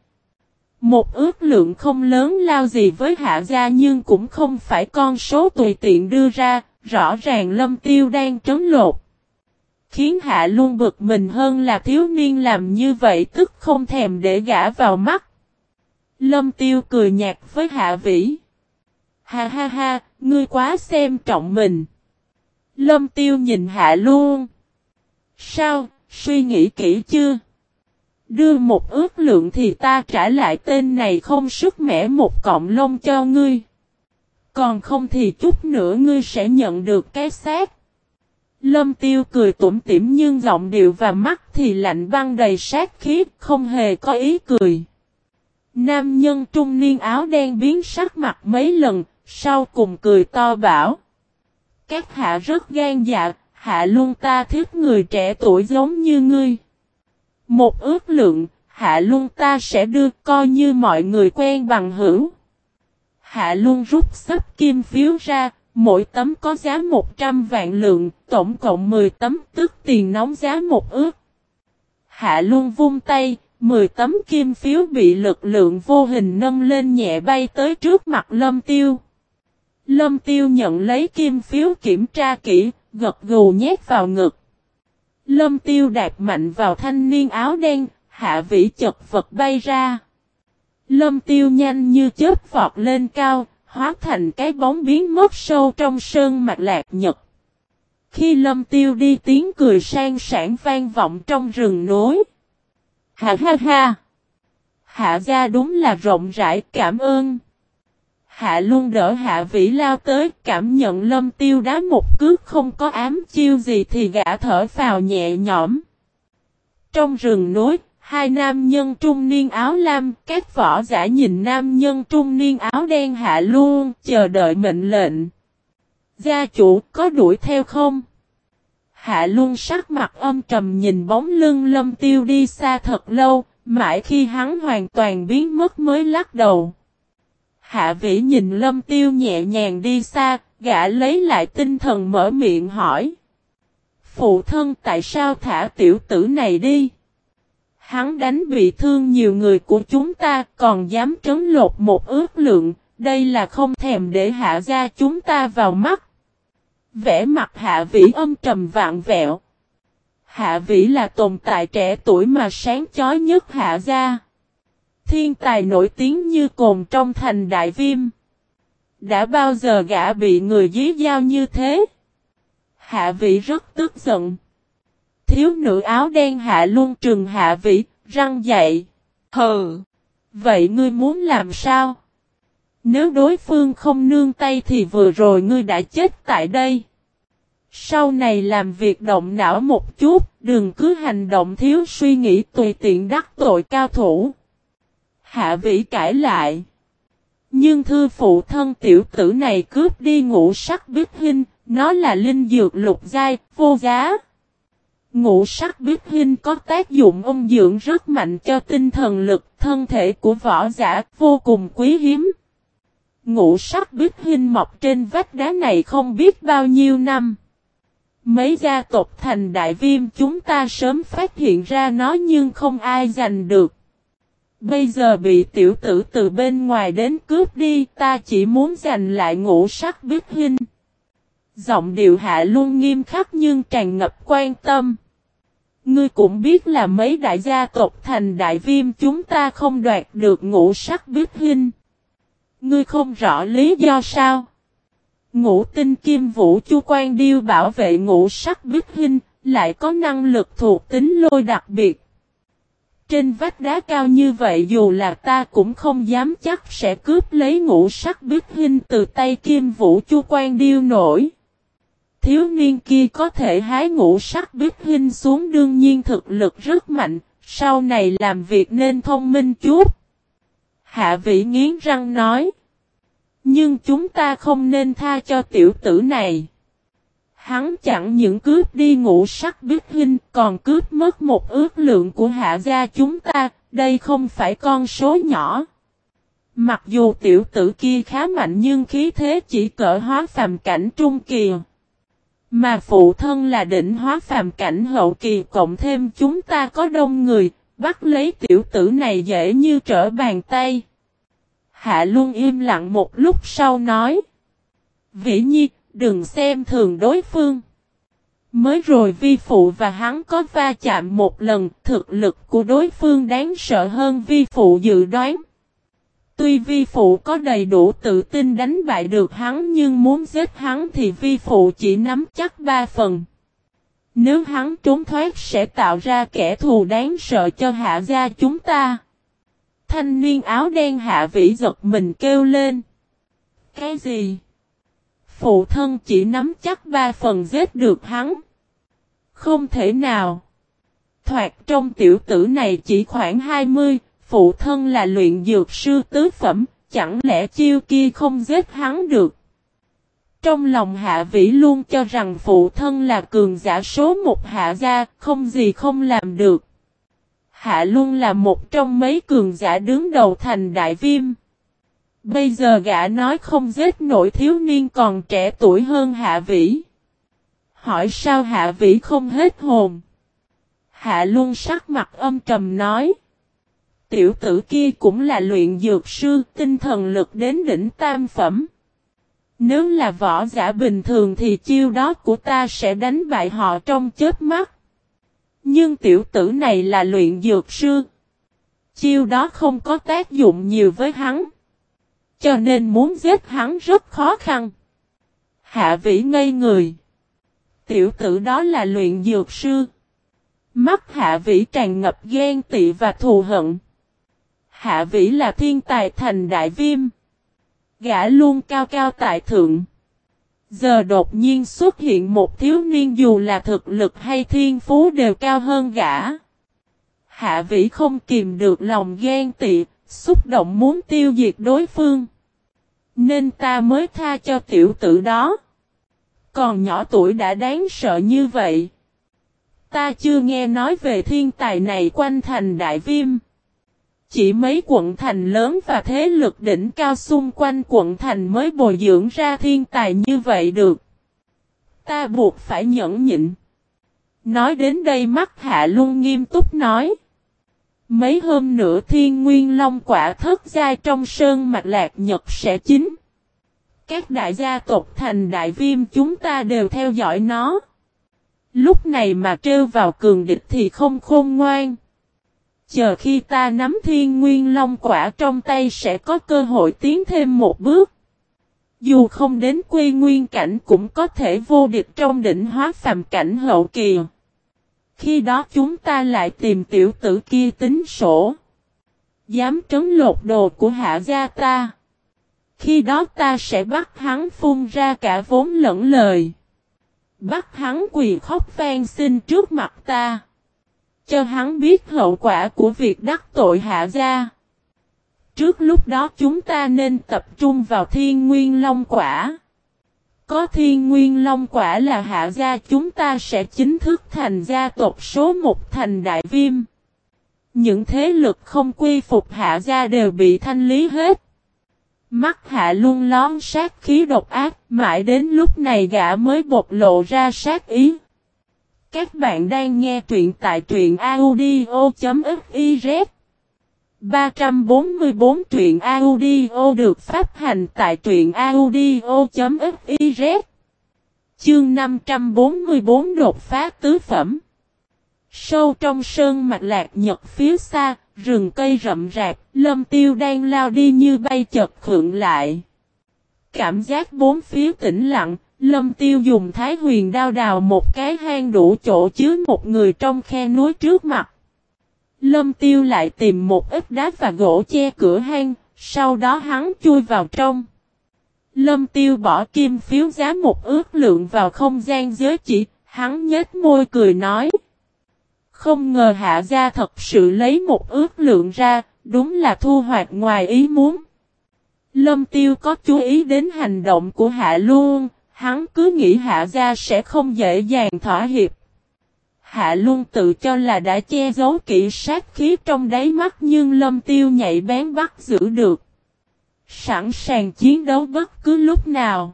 Một ước lượng không lớn lao gì với hạ gia nhưng cũng không phải con số tùy tiện đưa ra, rõ ràng lâm tiêu đang trấn lột. Khiến hạ luôn bực mình hơn là thiếu niên làm như vậy tức không thèm để gã vào mắt. Lâm tiêu cười nhạt với hạ vĩ. Ha ha ha, ngươi quá xem trọng mình. Lâm tiêu nhìn hạ luôn. Sao, suy nghĩ kỹ chưa? Đưa một ước lượng thì ta trả lại tên này không sức mẻ một cọng lông cho ngươi. Còn không thì chút nữa ngươi sẽ nhận được cái xác. Lâm tiêu cười tủm tỉm nhưng giọng điệu và mắt thì lạnh băng đầy sát khí, không hề có ý cười. Nam nhân trung niên áo đen biến sắc mặt mấy lần, sau cùng cười to bảo. Các hạ rất gan dạ, hạ luôn ta thích người trẻ tuổi giống như ngươi. Một ước lượng, hạ luôn ta sẽ đưa coi như mọi người quen bằng hữu. Hạ luôn rút sắp kim phiếu ra, mỗi tấm có giá 100 vạn lượng, tổng cộng 10 tấm tức tiền nóng giá một ước. Hạ luôn vung tay, 10 tấm kim phiếu bị lực lượng vô hình nâng lên nhẹ bay tới trước mặt lâm tiêu. Lâm tiêu nhận lấy kim phiếu kiểm tra kỹ, gật gù nhét vào ngực. Lâm tiêu đạp mạnh vào thanh niên áo đen, hạ vĩ chật vật bay ra. Lâm tiêu nhanh như chớp vọt lên cao, hóa thành cái bóng biến mất sâu trong sơn mạc lạc nhật. Khi lâm tiêu đi tiếng cười sang sản vang vọng trong rừng núi, Ha ha ha! Hạ gia đúng là rộng rãi cảm ơn. Hạ luôn đỡ hạ vĩ lao tới cảm nhận lâm tiêu đá một cước không có ám chiêu gì thì gã thở vào nhẹ nhõm. Trong rừng núi, hai nam nhân trung niên áo lam, các võ giả nhìn nam nhân trung niên áo đen hạ luôn, chờ đợi mệnh lệnh. Gia chủ có đuổi theo không? Hạ luôn sắc mặt âm trầm nhìn bóng lưng lâm tiêu đi xa thật lâu, mãi khi hắn hoàn toàn biến mất mới lắc đầu. Hạ vĩ nhìn lâm tiêu nhẹ nhàng đi xa, gã lấy lại tinh thần mở miệng hỏi. Phụ thân tại sao thả tiểu tử này đi? Hắn đánh bị thương nhiều người của chúng ta còn dám trấn lột một ước lượng, đây là không thèm để hạ ra chúng ta vào mắt. Vẽ mặt hạ vĩ âm trầm vạn vẹo. Hạ vĩ là tồn tại trẻ tuổi mà sáng chói nhất hạ gia. Thiên tài nổi tiếng như cồn trong thành đại viêm. Đã bao giờ gã bị người dí dao như thế? Hạ vị rất tức giận. Thiếu nữ áo đen hạ luôn trừng hạ vị, răng dậy. Hừ! Vậy ngươi muốn làm sao? Nếu đối phương không nương tay thì vừa rồi ngươi đã chết tại đây. Sau này làm việc động não một chút, đừng cứ hành động thiếu suy nghĩ tùy tiện đắc tội cao thủ. Hạ vĩ cãi lại. Nhưng thư phụ thân tiểu tử này cướp đi ngũ sắc bích hình, nó là linh dược lục giai, vô giá. Ngũ sắc bích hình có tác dụng ông dưỡng rất mạnh cho tinh thần lực, thân thể của võ giả vô cùng quý hiếm. Ngũ sắc bích hình mọc trên vách đá này không biết bao nhiêu năm. Mấy gia tộc thành đại viêm chúng ta sớm phát hiện ra nó nhưng không ai giành được. Bây giờ bị tiểu tử từ bên ngoài đến cướp đi, ta chỉ muốn giành lại ngũ sắc biết huynh. Giọng điệu hạ luôn nghiêm khắc nhưng tràn ngập quan tâm. Ngươi cũng biết là mấy đại gia tộc thành đại viêm chúng ta không đoạt được ngũ sắc bích huynh. Ngươi không rõ lý do sao? Ngũ tinh kim vũ chu quan điêu bảo vệ ngũ sắc bích huynh, lại có năng lực thuộc tính lôi đặc biệt. Trên vách đá cao như vậy dù là ta cũng không dám chắc sẽ cướp lấy ngũ sắc bích hình từ tay kim vũ chu quan điêu nổi. Thiếu niên kia có thể hái ngũ sắc bích hình xuống đương nhiên thực lực rất mạnh, sau này làm việc nên thông minh chút. Hạ vị nghiến răng nói. Nhưng chúng ta không nên tha cho tiểu tử này. Hắn chẳng những cướp đi ngũ sắc bích hình còn cướp mất một ước lượng của hạ gia chúng ta, đây không phải con số nhỏ. Mặc dù tiểu tử kia khá mạnh nhưng khí thế chỉ cỡ hóa phàm cảnh trung kỳ. Mà phụ thân là đỉnh hóa phàm cảnh hậu kỳ cộng thêm chúng ta có đông người, bắt lấy tiểu tử này dễ như trở bàn tay. Hạ luôn im lặng một lúc sau nói. Vĩ nhi, đừng xem thường đối phương. Mới rồi vi phụ và hắn có va chạm một lần, thực lực của đối phương đáng sợ hơn vi phụ dự đoán. Tuy vi phụ có đầy đủ tự tin đánh bại được hắn nhưng muốn giết hắn thì vi phụ chỉ nắm chắc ba phần. Nếu hắn trốn thoát sẽ tạo ra kẻ thù đáng sợ cho hạ gia chúng ta. Thanh niên áo đen hạ vĩ giật mình kêu lên. Cái gì? Phụ thân chỉ nắm chắc ba phần giết được hắn. Không thể nào. Thoạt trong tiểu tử này chỉ khoảng 20, phụ thân là luyện dược sư tứ phẩm, chẳng lẽ chiêu kia không giết hắn được. Trong lòng hạ vĩ luôn cho rằng phụ thân là cường giả số một hạ gia, không gì không làm được. Hạ luôn là một trong mấy cường giả đứng đầu thành đại viêm. Bây giờ gã nói không giết nổi thiếu niên còn trẻ tuổi hơn hạ vĩ. Hỏi sao hạ vĩ không hết hồn. Hạ luôn sắc mặt âm trầm nói. Tiểu tử kia cũng là luyện dược sư, tinh thần lực đến đỉnh tam phẩm. Nếu là võ giả bình thường thì chiêu đó của ta sẽ đánh bại họ trong chết mắt. Nhưng tiểu tử này là luyện dược sư. Chiêu đó không có tác dụng nhiều với hắn. Cho nên muốn giết hắn rất khó khăn. Hạ vĩ ngây người. Tiểu tử đó là luyện dược sư. Mắt hạ vĩ tràn ngập ghen tị và thù hận. Hạ vĩ là thiên tài thành đại viêm. Gã luôn cao cao tại thượng. Giờ đột nhiên xuất hiện một thiếu niên dù là thực lực hay thiên phú đều cao hơn gã. Hạ vĩ không kìm được lòng ghen tị, xúc động muốn tiêu diệt đối phương. Nên ta mới tha cho tiểu tử đó. Còn nhỏ tuổi đã đáng sợ như vậy. Ta chưa nghe nói về thiên tài này quanh thành đại viêm. Chỉ mấy quận thành lớn và thế lực đỉnh cao xung quanh quận thành mới bồi dưỡng ra thiên tài như vậy được. Ta buộc phải nhẫn nhịn. Nói đến đây mắt hạ luôn nghiêm túc nói. Mấy hôm nữa thiên nguyên long quả thất giai trong sơn mạch lạc nhật sẽ chín. Các đại gia tộc thành đại viêm chúng ta đều theo dõi nó. Lúc này mà trêu vào cường địch thì không khôn ngoan. Chờ khi ta nắm thiên nguyên long quả trong tay sẽ có cơ hội tiến thêm một bước. Dù không đến quy nguyên cảnh cũng có thể vô địch trong đỉnh hóa phàm cảnh hậu kỳ. Khi đó chúng ta lại tìm tiểu tử kia tính sổ. Dám trấn lột đồ của hạ gia ta. Khi đó ta sẽ bắt hắn phun ra cả vốn lẫn lời. Bắt hắn quỳ khóc van xin trước mặt ta. Cho hắn biết hậu quả của việc đắc tội hạ gia. Trước lúc đó chúng ta nên tập trung vào thiên nguyên long quả. Có thiên nguyên long quả là hạ gia chúng ta sẽ chính thức thành gia tộc số một thành đại viêm. Những thế lực không quy phục hạ gia đều bị thanh lý hết. Mắt hạ luôn lón sát khí độc ác, mãi đến lúc này gã mới bộc lộ ra sát ý. Các bạn đang nghe truyện tại truyện audio.fif 344 truyện audio được phát hành tại truyện audio.fiz Chương 544 đột phá tứ phẩm. Sâu trong sơn mạch lạc nhật phía xa, rừng cây rậm rạp, lâm tiêu đang lao đi như bay chật khượng lại. Cảm giác bốn phía tĩnh lặng, lâm tiêu dùng thái huyền đao đào một cái hang đủ chỗ chứa một người trong khe núi trước mặt. Lâm tiêu lại tìm một ít đá và gỗ che cửa hang, sau đó hắn chui vào trong. Lâm tiêu bỏ kim phiếu giá một ước lượng vào không gian giới chỉ, hắn nhếch môi cười nói. Không ngờ hạ gia thật sự lấy một ước lượng ra, đúng là thu hoạch ngoài ý muốn. Lâm tiêu có chú ý đến hành động của hạ luôn, hắn cứ nghĩ hạ gia sẽ không dễ dàng thỏa hiệp. Hạ luôn tự cho là đã che giấu kỹ sát khí trong đáy mắt nhưng lâm tiêu nhạy bén bắt giữ được. Sẵn sàng chiến đấu bất cứ lúc nào.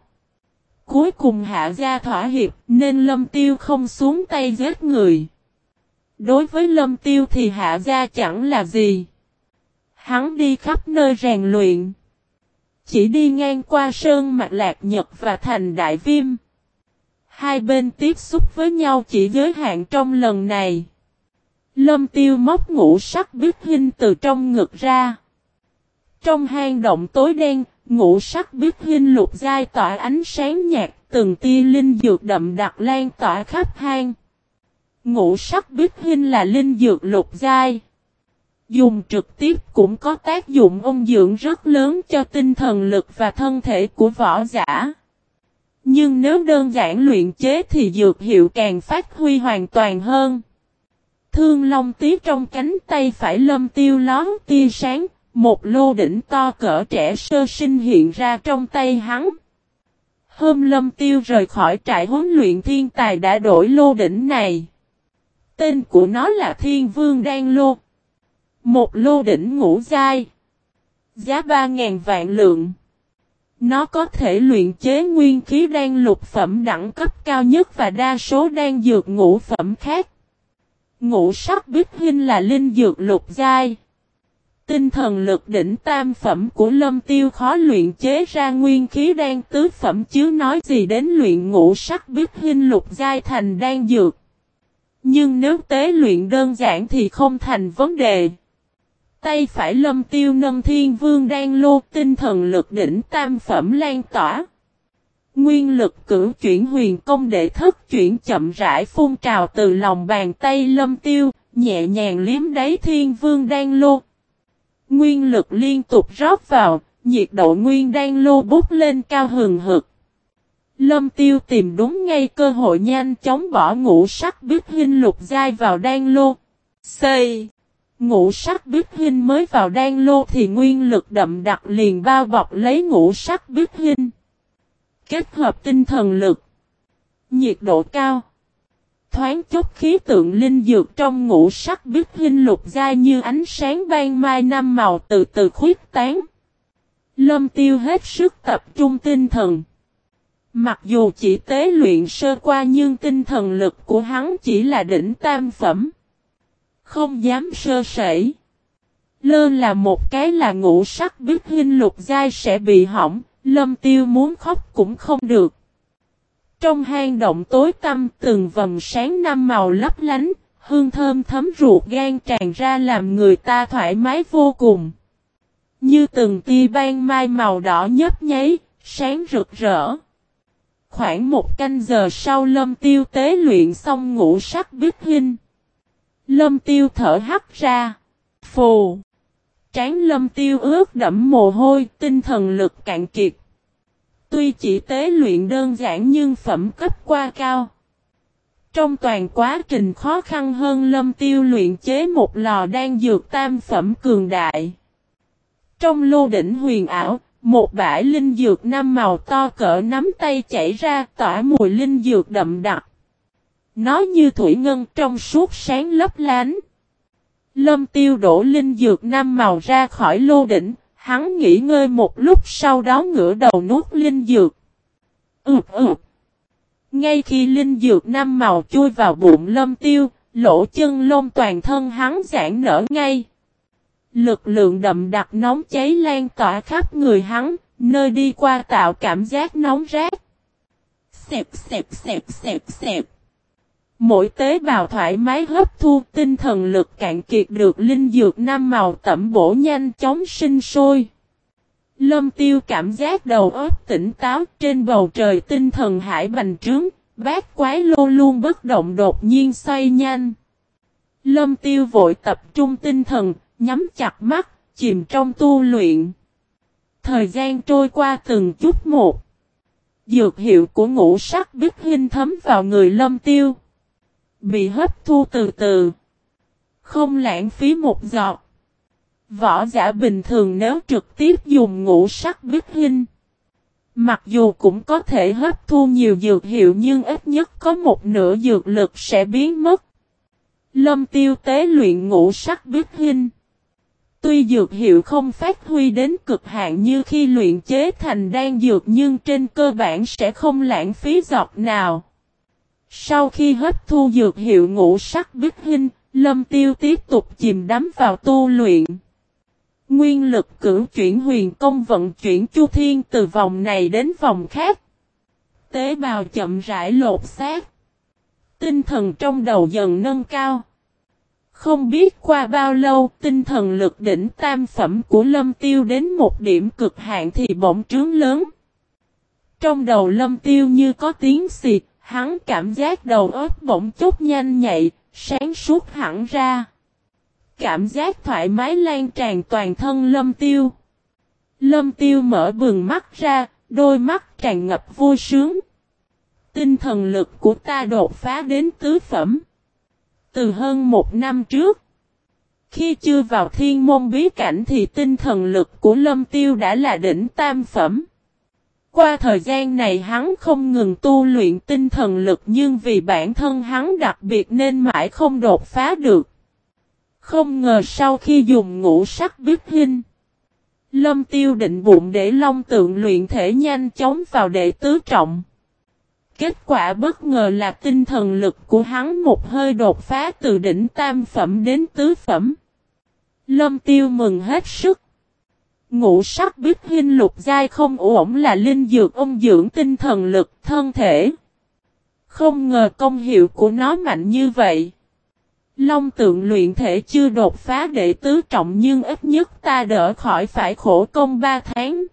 Cuối cùng hạ gia thỏa hiệp nên lâm tiêu không xuống tay giết người. Đối với lâm tiêu thì hạ gia chẳng là gì. Hắn đi khắp nơi rèn luyện. Chỉ đi ngang qua sơn Mạc lạc nhật và thành đại viêm. Hai bên tiếp xúc với nhau chỉ giới hạn trong lần này. Lâm tiêu móc ngũ sắc bích hình từ trong ngực ra. Trong hang động tối đen, ngũ sắc bích hình lục dai tỏa ánh sáng nhạt, từng tia linh dược đậm đặc lan tỏa khắp hang. Ngũ sắc bích hình là linh dược lục dai. Dùng trực tiếp cũng có tác dụng ôn dưỡng rất lớn cho tinh thần lực và thân thể của võ giả. Nhưng nếu đơn giản luyện chế thì dược hiệu càng phát huy hoàn toàn hơn. Thương long tí trong cánh tay phải lâm tiêu lón tia sáng, một lô đỉnh to cỡ trẻ sơ sinh hiện ra trong tay hắn. Hôm lâm tiêu rời khỏi trại huấn luyện thiên tài đã đổi lô đỉnh này. Tên của nó là Thiên Vương Đan Lô. Một lô đỉnh ngũ dai. Giá 3.000 vạn lượng. Nó có thể luyện chế nguyên khí đan lục phẩm đẳng cấp cao nhất và đa số đan dược ngũ phẩm khác. Ngũ sắc bích hình là linh dược lục giai. Tinh thần lực đỉnh tam phẩm của lâm tiêu khó luyện chế ra nguyên khí đan tứ phẩm chứ nói gì đến luyện ngũ sắc bích hình lục giai thành đan dược. Nhưng nếu tế luyện đơn giản thì không thành vấn đề. Tay phải lâm tiêu nâng thiên vương đang lô tinh thần lực đỉnh tam phẩm lan tỏa. Nguyên lực cử chuyển huyền công để thất chuyển chậm rãi phun trào từ lòng bàn tay lâm tiêu, nhẹ nhàng liếm đáy thiên vương đang lô. Nguyên lực liên tục rót vào, nhiệt độ nguyên đang lô bút lên cao hừng hực. Lâm tiêu tìm đúng ngay cơ hội nhanh chóng bỏ ngũ sắc biết hinh lục dai vào đan lô. Xây! Ngũ sắc bích hình mới vào đan lô thì nguyên lực đậm đặc liền bao bọc lấy ngũ sắc bích hình. Kết hợp tinh thần lực. Nhiệt độ cao. Thoáng chốc khí tượng linh dược trong ngũ sắc bích hình lục dai như ánh sáng ban mai năm màu từ từ khuyết tán. Lâm tiêu hết sức tập trung tinh thần. Mặc dù chỉ tế luyện sơ qua nhưng tinh thần lực của hắn chỉ là đỉnh tam phẩm. Không dám sơ sẩy. Lơn là một cái là ngũ sắc biết hình lục giai sẽ bị hỏng, lâm tiêu muốn khóc cũng không được. Trong hang động tối tăm từng vầng sáng năm màu lấp lánh, hương thơm thấm ruột gan tràn ra làm người ta thoải mái vô cùng. Như từng tia ban mai màu đỏ nhấp nháy, sáng rực rỡ. Khoảng một canh giờ sau lâm tiêu tế luyện xong ngũ sắc biết hình. Lâm tiêu thở hắt ra. Phù. Trán lâm tiêu ướt đẫm mồ hôi, tinh thần lực cạn kiệt. Tuy chỉ tế luyện đơn giản nhưng phẩm cấp qua cao. Trong toàn quá trình khó khăn hơn lâm tiêu luyện chế một lò đan dược tam phẩm cường đại. Trong lô đỉnh huyền ảo, một bãi linh dược năm màu to cỡ nắm tay chảy ra tỏa mùi linh dược đậm đặc. Nó như thủy ngân trong suốt sáng lấp lánh. Lâm tiêu đổ linh dược năm màu ra khỏi lô đỉnh, hắn nghỉ ngơi một lúc sau đó ngửa đầu nuốt linh dược. Ừp ừp. Ngay khi linh dược năm màu chui vào bụng lâm tiêu, lỗ chân lông toàn thân hắn giãn nở ngay. Lực lượng đậm đặc nóng cháy lan tỏa khắp người hắn, nơi đi qua tạo cảm giác nóng rát. xẹp xẹp xẹp xẹp xẹp. Mỗi tế bào thoải mái hấp thu tinh thần lực cạn kiệt được linh dược năm màu tẩm bổ nhanh chóng sinh sôi. Lâm tiêu cảm giác đầu óc tỉnh táo trên bầu trời tinh thần hải bành trướng, bát quái lô luôn bất động đột nhiên xoay nhanh. Lâm tiêu vội tập trung tinh thần, nhắm chặt mắt, chìm trong tu luyện. Thời gian trôi qua từng chút một. Dược hiệu của ngũ sắc bích hình thấm vào người lâm tiêu. Bị hấp thu từ từ. Không lãng phí một giọt. Võ giả bình thường nếu trực tiếp dùng ngũ sắc bích hình. Mặc dù cũng có thể hấp thu nhiều dược hiệu nhưng ít nhất có một nửa dược lực sẽ biến mất. Lâm tiêu tế luyện ngũ sắc bích hình. Tuy dược hiệu không phát huy đến cực hạn như khi luyện chế thành đan dược nhưng trên cơ bản sẽ không lãng phí giọt nào. Sau khi hấp thu dược hiệu ngũ sắc bích hình, lâm tiêu tiếp tục chìm đắm vào tu luyện. Nguyên lực cử chuyển huyền công vận chuyển chu thiên từ vòng này đến vòng khác. Tế bào chậm rãi lột xác. Tinh thần trong đầu dần nâng cao. Không biết qua bao lâu tinh thần lực đỉnh tam phẩm của lâm tiêu đến một điểm cực hạn thì bỗng trướng lớn. Trong đầu lâm tiêu như có tiếng xịt, hắn cảm giác đầu óc bỗng chút nhanh nhạy, sáng suốt hẳn ra. Cảm giác thoải mái lan tràn toàn thân lâm tiêu. Lâm tiêu mở bừng mắt ra, đôi mắt tràn ngập vui sướng. Tinh thần lực của ta đột phá đến tứ phẩm. Từ hơn một năm trước, khi chưa vào thiên môn bí cảnh thì tinh thần lực của lâm tiêu đã là đỉnh tam phẩm. Qua thời gian này hắn không ngừng tu luyện tinh thần lực nhưng vì bản thân hắn đặc biệt nên mãi không đột phá được. Không ngờ sau khi dùng ngũ sắc biết hình, Lâm tiêu định bụng để long tượng luyện thể nhanh chóng vào đệ tứ trọng. Kết quả bất ngờ là tinh thần lực của hắn một hơi đột phá từ đỉnh tam phẩm đến tứ phẩm. Lâm tiêu mừng hết sức. Ngũ sắc biết hình lục giai không ổn là linh dược ông dưỡng tinh thần lực thân thể. Không ngờ công hiệu của nó mạnh như vậy. Long tượng luyện thể chưa đột phá đệ tứ trọng nhưng ít nhất ta đỡ khỏi phải khổ công ba tháng.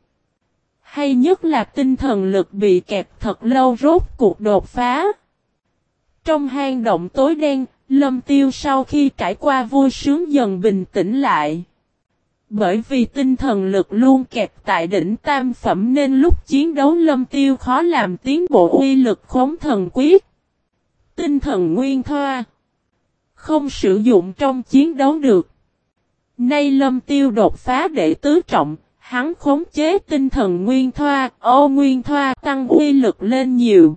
Hay nhất là tinh thần lực bị kẹp thật lâu rốt cuộc đột phá. Trong hang động tối đen, Lâm Tiêu sau khi trải qua vui sướng dần bình tĩnh lại. Bởi vì tinh thần lực luôn kẹp tại đỉnh tam phẩm nên lúc chiến đấu Lâm Tiêu khó làm tiến bộ uy lực khống thần quyết. Tinh thần nguyên thoa. Không sử dụng trong chiến đấu được. Nay Lâm Tiêu đột phá để tứ trọng, Hắn khống chế tinh thần nguyên thoa, ô nguyên thoa tăng uy lực lên nhiều.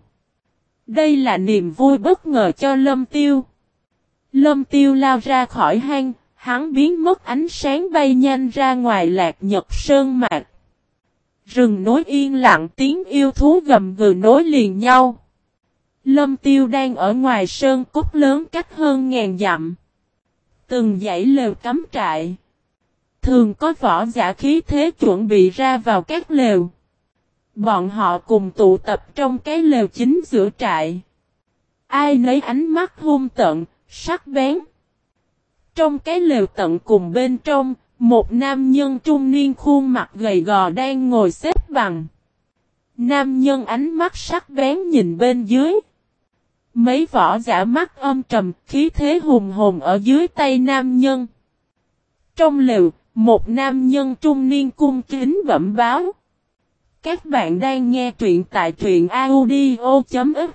Đây là niềm vui bất ngờ cho lâm tiêu. Lâm tiêu lao ra khỏi hang, hắn biến mất ánh sáng bay nhanh ra ngoài lạc nhật sơn mạc. Rừng nối yên lặng tiếng yêu thú gầm gừ nối liền nhau. Lâm tiêu đang ở ngoài sơn cốt lớn cách hơn ngàn dặm. Từng dãy lều cắm trại. Thường có võ giả khí thế chuẩn bị ra vào các lều. Bọn họ cùng tụ tập trong cái lều chính giữa trại. Ai nấy ánh mắt hung tận, sắc bén. Trong cái lều tận cùng bên trong, một nam nhân trung niên khuôn mặt gầy gò đang ngồi xếp bằng. Nam nhân ánh mắt sắc bén nhìn bên dưới. Mấy võ giả mắt âm trầm, khí thế hùng hồn ở dưới tay nam nhân. Trong lều, một nam nhân trung niên cung kính bẩm báo. Các bạn đang nghe truyện tại truyện audio.fif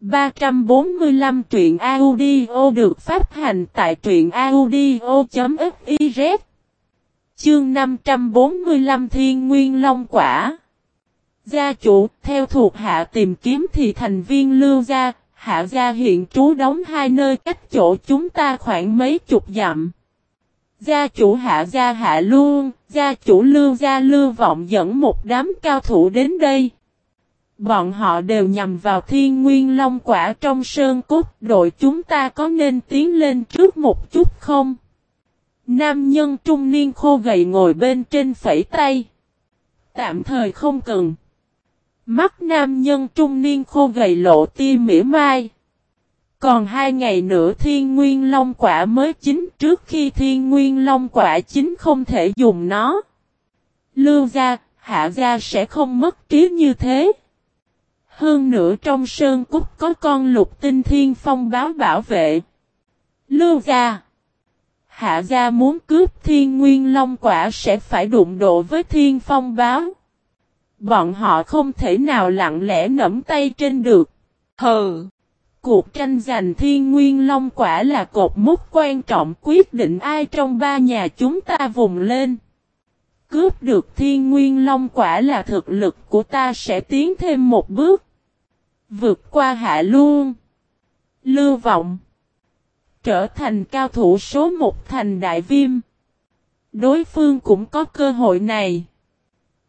345 truyện audio được phát hành tại truyện audio.fiz Chương 545 Thiên Nguyên Long Quả Gia chủ, theo thuộc hạ tìm kiếm thì thành viên lưu gia, hạ gia hiện trú đóng hai nơi cách chỗ chúng ta khoảng mấy chục dặm. Gia chủ hạ gia hạ luôn, gia chủ lưu gia lưu vọng dẫn một đám cao thủ đến đây. Bọn họ đều nhằm vào thiên nguyên long quả trong sơn cốt, đội chúng ta có nên tiến lên trước một chút không? Nam nhân trung niên khô gầy ngồi bên trên phẩy tay. Tạm thời không cần. Mắt nam nhân trung niên khô gầy lộ tia mỉa mai. Còn hai ngày nữa thiên nguyên long quả mới chín trước khi thiên nguyên long quả chín không thể dùng nó. Lưu gia, hạ gia sẽ không mất trí như thế. Hơn nữa trong sơn cúc có con lục tinh thiên phong báo bảo vệ. Lưu gia. Hạ gia muốn cướp thiên nguyên long quả sẽ phải đụng độ với thiên phong báo. Bọn họ không thể nào lặng lẽ nẫm tay trên được. Hừ. Cuộc tranh giành thiên nguyên long quả là cột mốc quan trọng quyết định ai trong ba nhà chúng ta vùng lên. Cướp được thiên nguyên long quả là thực lực của ta sẽ tiến thêm một bước. Vượt qua hạ luôn. Lưu vọng. Trở thành cao thủ số một thành đại viêm. Đối phương cũng có cơ hội này.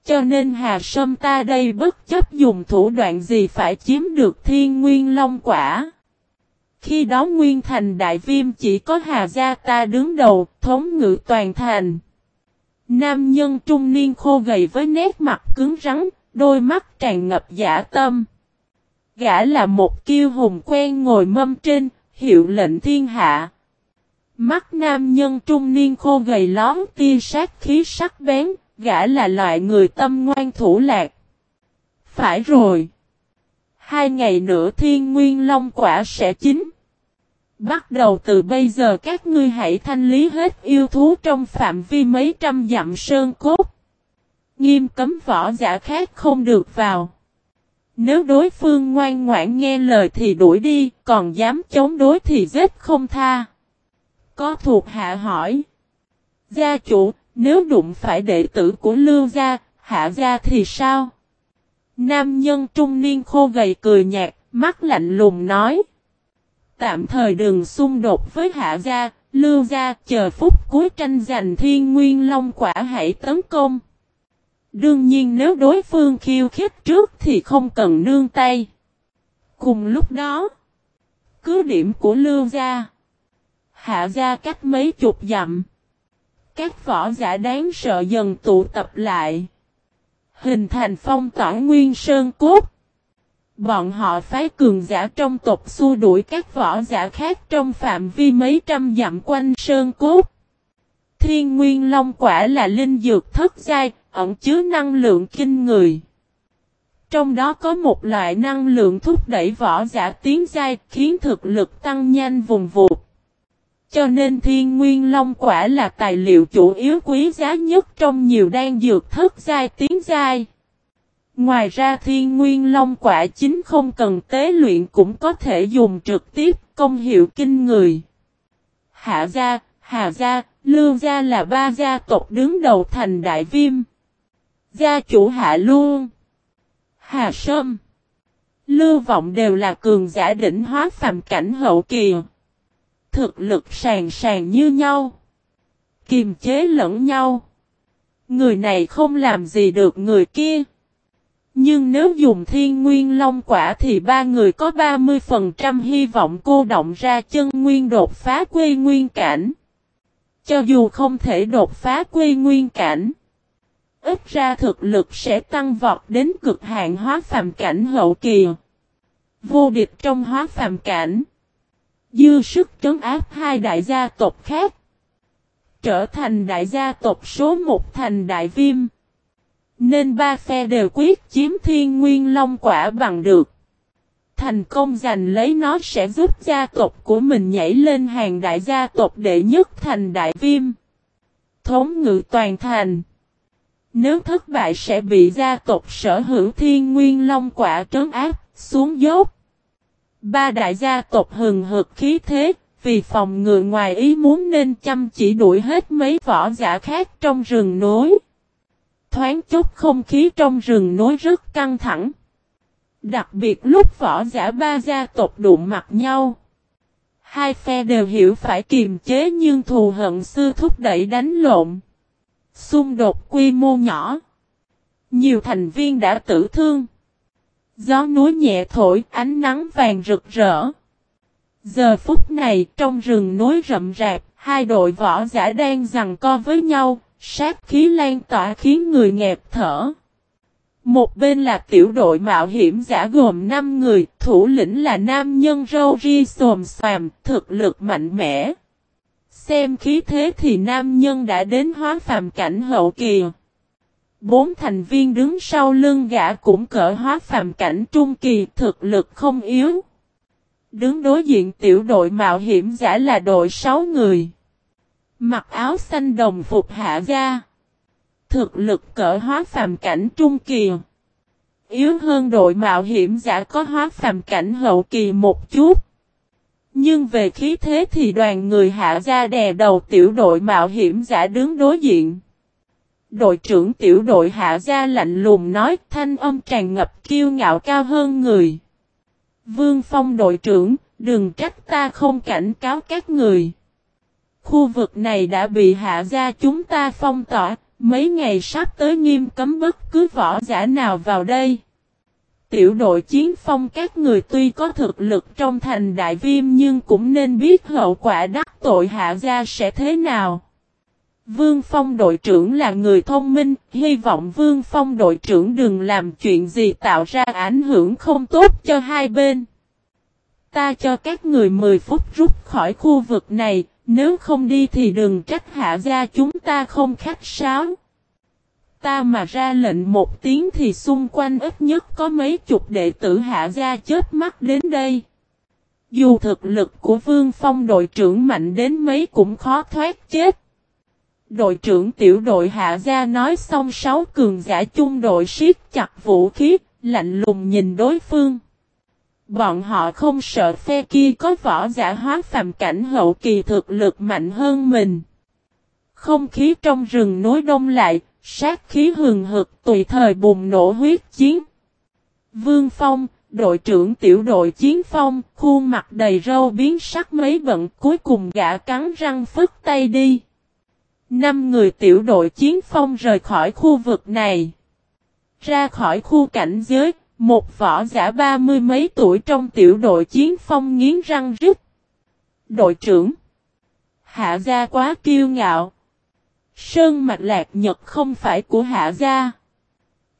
Cho nên Hà Sâm ta đây bất chấp dùng thủ đoạn gì phải chiếm được thiên nguyên long quả. Khi đó Nguyên Thành Đại Viêm chỉ có Hà Gia ta đứng đầu, thống ngự toàn thành. Nam nhân trung niên khô gầy với nét mặt cứng rắn, đôi mắt tràn ngập giả tâm. Gã là một kiêu hùng quen ngồi mâm trên, hiệu lệnh thiên hạ. Mắt nam nhân trung niên khô gầy lón tia sát khí sắc bén, gã là loại người tâm ngoan thủ lạc. Phải rồi. Hai ngày nữa thiên nguyên long quả sẽ chín. Bắt đầu từ bây giờ các ngươi hãy thanh lý hết yêu thú trong phạm vi mấy trăm dặm sơn cốt. Nghiêm cấm võ giả khác không được vào. Nếu đối phương ngoan ngoãn nghe lời thì đuổi đi, còn dám chống đối thì giết không tha. Có thuộc hạ hỏi. Gia chủ, nếu đụng phải đệ tử của Lưu Gia, Hạ Gia thì sao? Nam nhân trung niên khô gầy cười nhạt, mắt lạnh lùng nói. Tạm thời đừng xung đột với Hạ Gia, Lưu Gia, chờ phút cuối tranh giành thiên nguyên long quả hãy tấn công. Đương nhiên nếu đối phương khiêu khích trước thì không cần nương tay. Cùng lúc đó, cứ điểm của Lưu Gia, Hạ Gia cách mấy chục dặm. Các võ giả đáng sợ dần tụ tập lại. Hình thành phong tỏa nguyên sơn cốt. Bọn họ phái cường giả trong tộc xua đuổi các võ giả khác trong phạm vi mấy trăm dặm quanh sơn cốt. Thiên nguyên long quả là linh dược thất giai, ẩn chứa năng lượng kinh người. Trong đó có một loại năng lượng thúc đẩy võ giả tiến giai khiến thực lực tăng nhanh vùng vụt. Cho nên thiên nguyên long quả là tài liệu chủ yếu quý giá nhất trong nhiều đan dược thất giai tiến giai. Ngoài ra thiên nguyên long quả chính không cần tế luyện cũng có thể dùng trực tiếp công hiệu kinh người. Hạ gia, Hà gia, Lưu gia là ba gia tộc đứng đầu thành đại viêm. Gia chủ Hạ Luân, Hà Sâm, Lưu Vọng đều là cường giả đỉnh hóa phàm cảnh hậu kỳ. Thực lực sàn sàn như nhau. Kiềm chế lẫn nhau. Người này không làm gì được người kia. Nhưng nếu dùng thiên nguyên long quả thì ba người có 30% hy vọng cô động ra chân nguyên đột phá quê nguyên cảnh. Cho dù không thể đột phá quy nguyên cảnh. Ít ra thực lực sẽ tăng vọt đến cực hạn hóa phàm cảnh hậu kỳ. Vô địch trong hóa phàm cảnh. Dư sức trấn áp hai đại gia tộc khác. Trở thành đại gia tộc số một thành đại viêm. Nên ba phe đều quyết chiếm thiên nguyên long quả bằng được. Thành công giành lấy nó sẽ giúp gia tộc của mình nhảy lên hàng đại gia tộc đệ nhất thành đại viêm. Thống ngự toàn thành. Nếu thất bại sẽ bị gia tộc sở hữu thiên nguyên long quả trấn áp, xuống dốc. Ba đại gia tộc hừng hực khí thế, vì phòng ngừa ngoài ý muốn nên chăm chỉ đuổi hết mấy võ giả khác trong rừng nối. Thoáng chút không khí trong rừng nối rất căng thẳng. Đặc biệt lúc võ giả ba gia tộc đụng mặt nhau. Hai phe đều hiểu phải kiềm chế nhưng thù hận sư thúc đẩy đánh lộn. Xung đột quy mô nhỏ. Nhiều thành viên đã tử thương. Gió núi nhẹ thổi, ánh nắng vàng rực rỡ. Giờ phút này, trong rừng núi rậm rạp, hai đội võ giả đang giằng co với nhau, sát khí lan tỏa khiến người nghẹt thở. Một bên là tiểu đội mạo hiểm giả gồm 5 người, thủ lĩnh là nam nhân râu ri xồm xoàm, thực lực mạnh mẽ. Xem khí thế thì nam nhân đã đến hóa phàm cảnh hậu kỳ. Bốn thành viên đứng sau lưng gã cũng cỡ hóa phàm cảnh trung kỳ thực lực không yếu. Đứng đối diện tiểu đội mạo hiểm giả là đội 6 người. Mặc áo xanh đồng phục hạ gia. Thực lực cỡ hóa phàm cảnh trung kỳ. Yếu hơn đội mạo hiểm giả có hóa phàm cảnh hậu kỳ một chút. Nhưng về khí thế thì đoàn người hạ gia đè đầu tiểu đội mạo hiểm giả đứng đối diện. Đội trưởng tiểu đội hạ gia lạnh lùng nói thanh âm tràn ngập kiêu ngạo cao hơn người. Vương Phong đội trưởng, đừng trách ta không cảnh cáo các người. Khu vực này đã bị hạ gia chúng ta phong tỏa, mấy ngày sắp tới nghiêm cấm bất cứ võ giả nào vào đây. Tiểu đội chiến phong các người tuy có thực lực trong thành đại viêm nhưng cũng nên biết hậu quả đắc tội hạ gia sẽ thế nào. Vương Phong đội trưởng là người thông minh, hy vọng Vương Phong đội trưởng đừng làm chuyện gì tạo ra ảnh hưởng không tốt cho hai bên. Ta cho các người 10 phút rút khỏi khu vực này, nếu không đi thì đừng trách hạ gia chúng ta không khách sáo. Ta mà ra lệnh một tiếng thì xung quanh ít nhất có mấy chục đệ tử hạ gia chết mắt đến đây. Dù thực lực của Vương Phong đội trưởng mạnh đến mấy cũng khó thoát chết. Đội trưởng tiểu đội hạ gia nói xong sáu cường giả chung đội siết chặt vũ khí, lạnh lùng nhìn đối phương. Bọn họ không sợ phe kia có võ giả hóa phàm cảnh hậu kỳ thực lực mạnh hơn mình. Không khí trong rừng nối đông lại, sát khí hừng hực tùy thời bùng nổ huyết chiến. Vương Phong, đội trưởng tiểu đội chiến phong, khuôn mặt đầy râu biến sắc mấy bận cuối cùng gã cắn răng phức tay đi. Năm người tiểu đội chiến phong rời khỏi khu vực này. Ra khỏi khu cảnh giới, một võ giả ba mươi mấy tuổi trong tiểu đội chiến phong nghiến răng rít. Đội trưởng. Hạ gia quá kiêu ngạo. Sơn mạch lạc nhật không phải của hạ gia.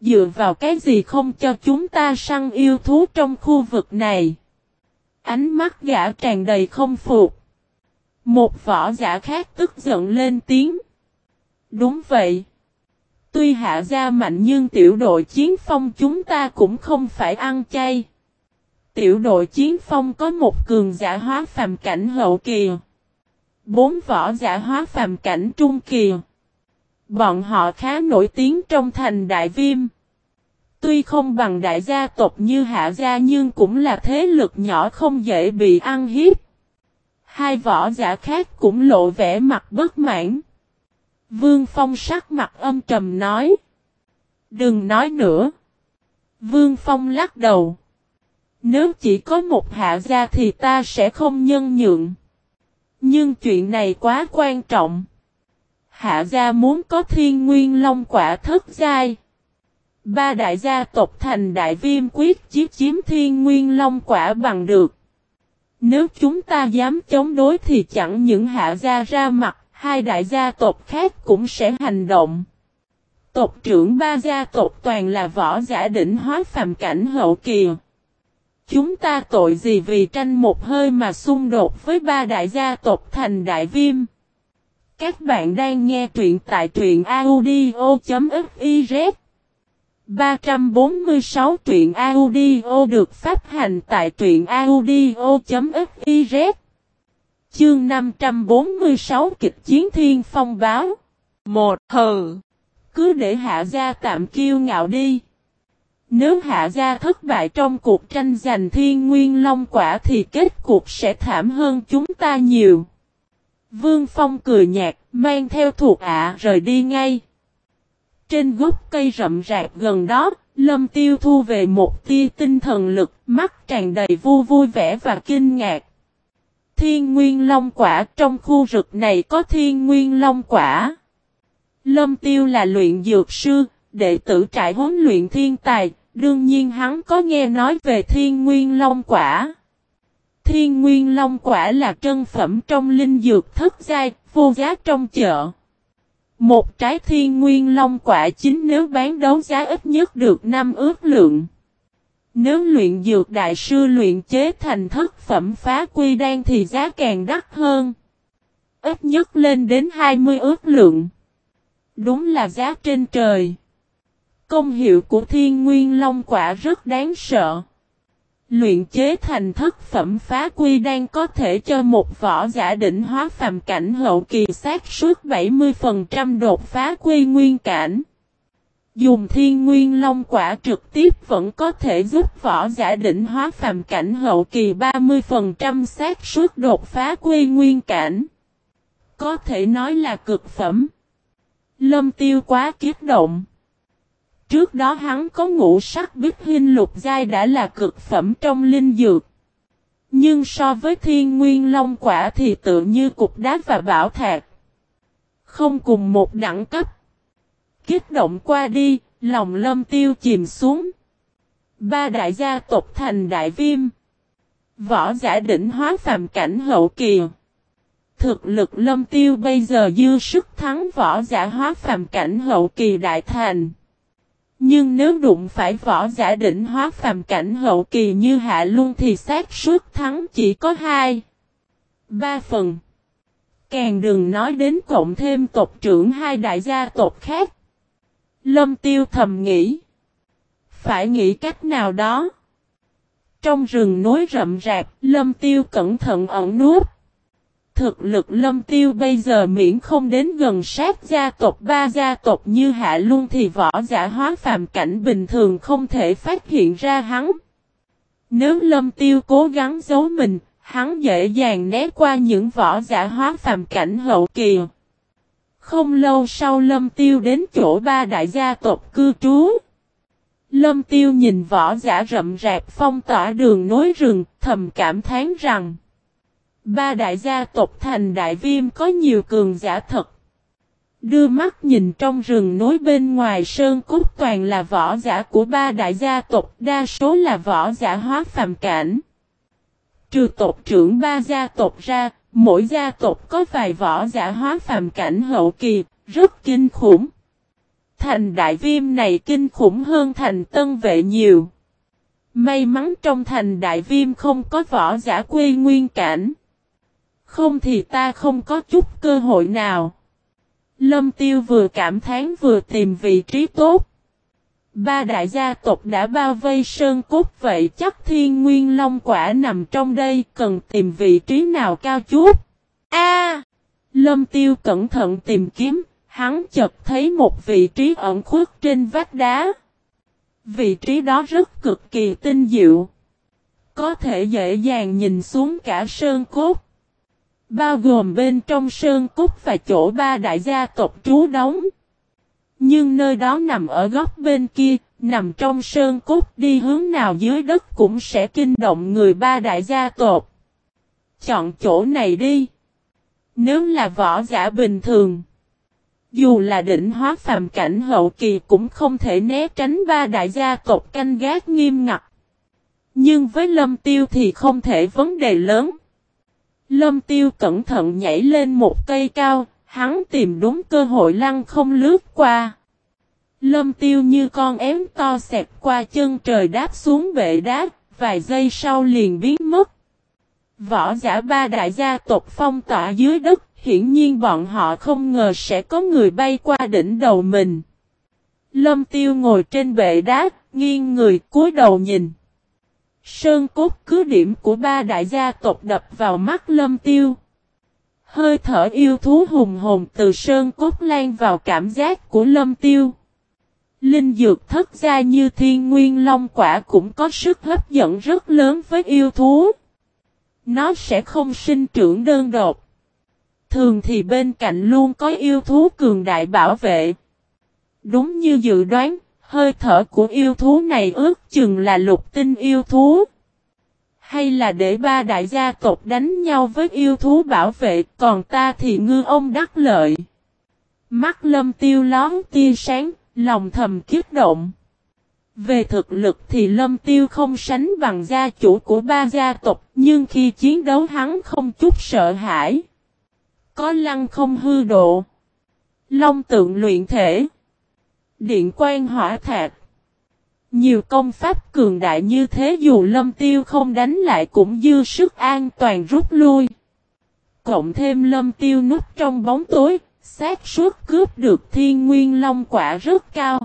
Dựa vào cái gì không cho chúng ta săn yêu thú trong khu vực này. Ánh mắt gã tràn đầy không phục. Một võ giả khác tức giận lên tiếng. Đúng vậy. Tuy hạ gia mạnh nhưng tiểu đội chiến phong chúng ta cũng không phải ăn chay. Tiểu đội chiến phong có một cường giả hóa phàm cảnh hậu kỳ. Bốn võ giả hóa phàm cảnh trung kỳ. Bọn họ khá nổi tiếng trong thành đại viêm. Tuy không bằng đại gia tộc như hạ gia nhưng cũng là thế lực nhỏ không dễ bị ăn hiếp. Hai võ giả khác cũng lộ vẻ mặt bất mãn. Vương Phong sắc mặt âm trầm nói. Đừng nói nữa. Vương Phong lắc đầu. Nếu chỉ có một hạ gia thì ta sẽ không nhân nhượng. Nhưng chuyện này quá quan trọng. Hạ gia muốn có thiên nguyên long quả thất giai. Ba đại gia tộc thành đại viêm quyết chiếm chiếm thiên nguyên long quả bằng được. Nếu chúng ta dám chống đối thì chẳng những hạ gia ra mặt hai đại gia tộc khác cũng sẽ hành động. Tộc trưởng ba gia tộc toàn là võ giả đỉnh hóa phàm cảnh hậu kỳ. Chúng ta tội gì vì tranh một hơi mà xung đột với ba đại gia tộc thành đại viêm. Các bạn đang nghe truyện tại truyện audio.fiz 346 truyện audio được phát hành tại truyện audio.fiz Chương 546 kịch chiến thiên phong báo. Một hừ. Cứ để hạ gia tạm kiêu ngạo đi. Nếu hạ gia thất bại trong cuộc tranh giành thiên nguyên long quả thì kết cục sẽ thảm hơn chúng ta nhiều. Vương Phong cười nhạt, mang theo thuộc ạ rời đi ngay. Trên gốc cây rậm rạp gần đó, Lâm Tiêu thu về một tia tinh thần lực, mắt tràn đầy vui vui vẻ và kinh ngạc thiên nguyên long quả trong khu rực này có thiên nguyên long quả. Lâm Tiêu là luyện dược sư, đệ tử trại huấn luyện thiên tài, đương nhiên hắn có nghe nói về thiên nguyên long quả. Thiên nguyên long quả là trân phẩm trong linh dược thất giai, vô giá trong chợ. Một trái thiên nguyên long quả chính nếu bán đấu giá ít nhất được 5 ước lượng. Nếu luyện dược đại sư luyện chế thành thất phẩm phá quy đan thì giá càng đắt hơn. Ít nhất lên đến 20 ước lượng. Đúng là giá trên trời. Công hiệu của thiên nguyên long quả rất đáng sợ. Luyện chế thành thất phẩm phá quy đan có thể cho một võ giả định hóa phàm cảnh hậu kỳ sát suốt 70% đột phá quy nguyên cảnh. Dùng thiên nguyên long quả trực tiếp vẫn có thể giúp võ giả định hóa phàm cảnh hậu kỳ 30% sát suất đột phá quy nguyên cảnh. Có thể nói là cực phẩm. Lâm tiêu quá kiết động. Trước đó hắn có ngũ sắc bích huynh lục giai đã là cực phẩm trong linh dược. Nhưng so với thiên nguyên long quả thì tự như cục đá và bảo thạc. Không cùng một đẳng cấp. Kích động qua đi, lòng lâm tiêu chìm xuống. Ba đại gia tộc thành đại viêm. Võ giả đỉnh hóa phàm cảnh hậu kỳ. Thực lực lâm tiêu bây giờ dư sức thắng võ giả hóa phàm cảnh hậu kỳ đại thành. Nhưng nếu đụng phải võ giả đỉnh hóa phàm cảnh hậu kỳ như hạ luôn thì xác suất thắng chỉ có 2. 3 phần. Càng đừng nói đến cộng thêm tộc trưởng hai đại gia tộc khác. Lâm tiêu thầm nghĩ. Phải nghĩ cách nào đó. Trong rừng núi rậm rạp, lâm tiêu cẩn thận ẩn núp thực lực lâm tiêu bây giờ miễn không đến gần sát gia tộc ba gia tộc như hạ luôn thì võ giả hóa phàm cảnh bình thường không thể phát hiện ra hắn. Nếu lâm tiêu cố gắng giấu mình, hắn dễ dàng né qua những võ giả hóa phàm cảnh hậu kỳ. Không lâu sau lâm tiêu đến chỗ ba đại gia tộc cư trú. Lâm tiêu nhìn võ giả rậm rạp phong tỏa đường nối rừng, thầm cảm thán rằng Ba đại gia tộc thành đại viêm có nhiều cường giả thật. Đưa mắt nhìn trong rừng núi bên ngoài sơn cốt toàn là võ giả của ba đại gia tộc, đa số là võ giả hóa phàm cảnh. Trừ tộc trưởng ba gia tộc ra, mỗi gia tộc có vài võ giả hóa phàm cảnh hậu kỳ, rất kinh khủng. Thành đại viêm này kinh khủng hơn thành tân vệ nhiều. May mắn trong thành đại viêm không có võ giả quê nguyên cảnh. Không thì ta không có chút cơ hội nào. Lâm tiêu vừa cảm thán vừa tìm vị trí tốt. Ba đại gia tộc đã bao vây sơn cốt vậy chắc thiên nguyên long quả nằm trong đây cần tìm vị trí nào cao chút. A! lâm tiêu cẩn thận tìm kiếm, hắn chợt thấy một vị trí ẩn khuất trên vách đá. Vị trí đó rất cực kỳ tinh diệu. Có thể dễ dàng nhìn xuống cả sơn cốt. Bao gồm bên trong sơn cốt và chỗ ba đại gia tộc trú đóng. Nhưng nơi đó nằm ở góc bên kia, nằm trong sơn cốt đi hướng nào dưới đất cũng sẽ kinh động người ba đại gia tộc. Chọn chỗ này đi. Nếu là võ giả bình thường. Dù là định hóa phàm cảnh hậu kỳ cũng không thể né tránh ba đại gia tộc canh gác nghiêm ngặt. Nhưng với lâm tiêu thì không thể vấn đề lớn. Lâm tiêu cẩn thận nhảy lên một cây cao, hắn tìm đúng cơ hội lăn không lướt qua. Lâm tiêu như con ém to xẹt qua chân trời đáp xuống bệ đá, vài giây sau liền biến mất. Võ giả ba đại gia tộc phong tỏa dưới đất, hiển nhiên bọn họ không ngờ sẽ có người bay qua đỉnh đầu mình. Lâm tiêu ngồi trên bệ đá, nghiêng người cúi đầu nhìn. Sơn cốt cứ điểm của ba đại gia tộc đập vào mắt lâm tiêu. Hơi thở yêu thú hùng hồn từ sơn cốt lan vào cảm giác của lâm tiêu. Linh dược thất gia như thiên nguyên long quả cũng có sức hấp dẫn rất lớn với yêu thú. Nó sẽ không sinh trưởng đơn độc. Thường thì bên cạnh luôn có yêu thú cường đại bảo vệ. Đúng như dự đoán, Hơi thở của yêu thú này ước chừng là lục tinh yêu thú. Hay là để ba đại gia tộc đánh nhau với yêu thú bảo vệ, còn ta thì ngư ông đắc lợi. Mắt lâm tiêu lón tia sáng, lòng thầm kiết động. Về thực lực thì lâm tiêu không sánh bằng gia chủ của ba gia tộc, nhưng khi chiến đấu hắn không chút sợ hãi. Có lăng không hư độ. Long tượng luyện thể. Điện quan hỏa thạc. Nhiều công pháp cường đại như thế dù lâm tiêu không đánh lại cũng dư sức an toàn rút lui. Cộng thêm lâm tiêu núp trong bóng tối, xác suất cướp được thiên nguyên long quả rất cao.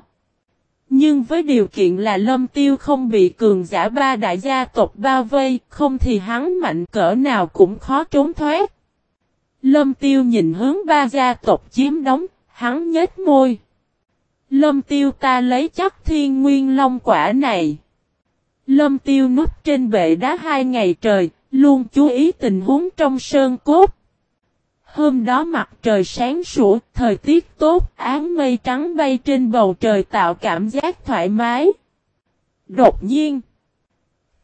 Nhưng với điều kiện là lâm tiêu không bị cường giả ba đại gia tộc bao vây, không thì hắn mạnh cỡ nào cũng khó trốn thoát. Lâm tiêu nhìn hướng ba gia tộc chiếm đóng, hắn nhếch môi. Lâm tiêu ta lấy chắc thiên nguyên long quả này. Lâm tiêu núp trên bệ đá hai ngày trời, luôn chú ý tình huống trong sơn cốt. Hôm đó mặt trời sáng sủa, thời tiết tốt, áng mây trắng bay trên bầu trời tạo cảm giác thoải mái. Đột nhiên,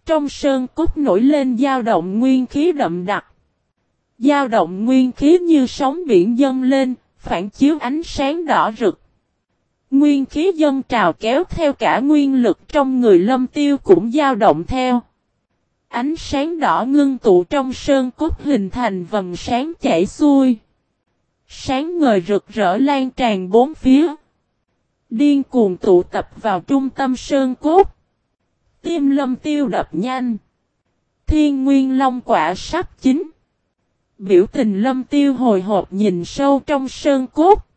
trong sơn cốt nổi lên dao động nguyên khí đậm đặc. dao động nguyên khí như sóng biển dâng lên, phản chiếu ánh sáng đỏ rực. Nguyên khí dân trào kéo theo cả nguyên lực trong người lâm tiêu cũng dao động theo. Ánh sáng đỏ ngưng tụ trong sơn cốt hình thành vầng sáng chảy xuôi. Sáng ngời rực rỡ lan tràn bốn phía. Điên cuồng tụ tập vào trung tâm sơn cốt. Tim lâm tiêu đập nhanh. Thiên nguyên long quả sắp chín. Biểu tình lâm tiêu hồi hộp nhìn sâu trong sơn cốt.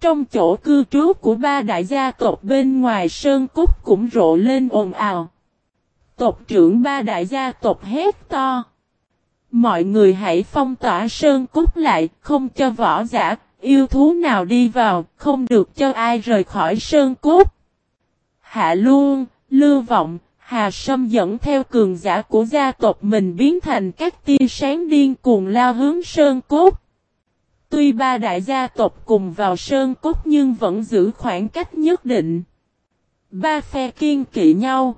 Trong chỗ cư trú của ba đại gia tộc bên ngoài sơn Cúc cũng rộ lên ồn ào. Tộc trưởng ba đại gia tộc hét to. Mọi người hãy phong tỏa sơn Cúc lại, không cho võ giả, yêu thú nào đi vào, không được cho ai rời khỏi sơn Cúc. Hạ luân lưu vọng, Hà Sâm dẫn theo cường giả của gia tộc mình biến thành các tia sáng điên cuồng lao hướng sơn Cúc. Tuy ba đại gia tộc cùng vào sơn cốt nhưng vẫn giữ khoảng cách nhất định. Ba phe kiên kỵ nhau.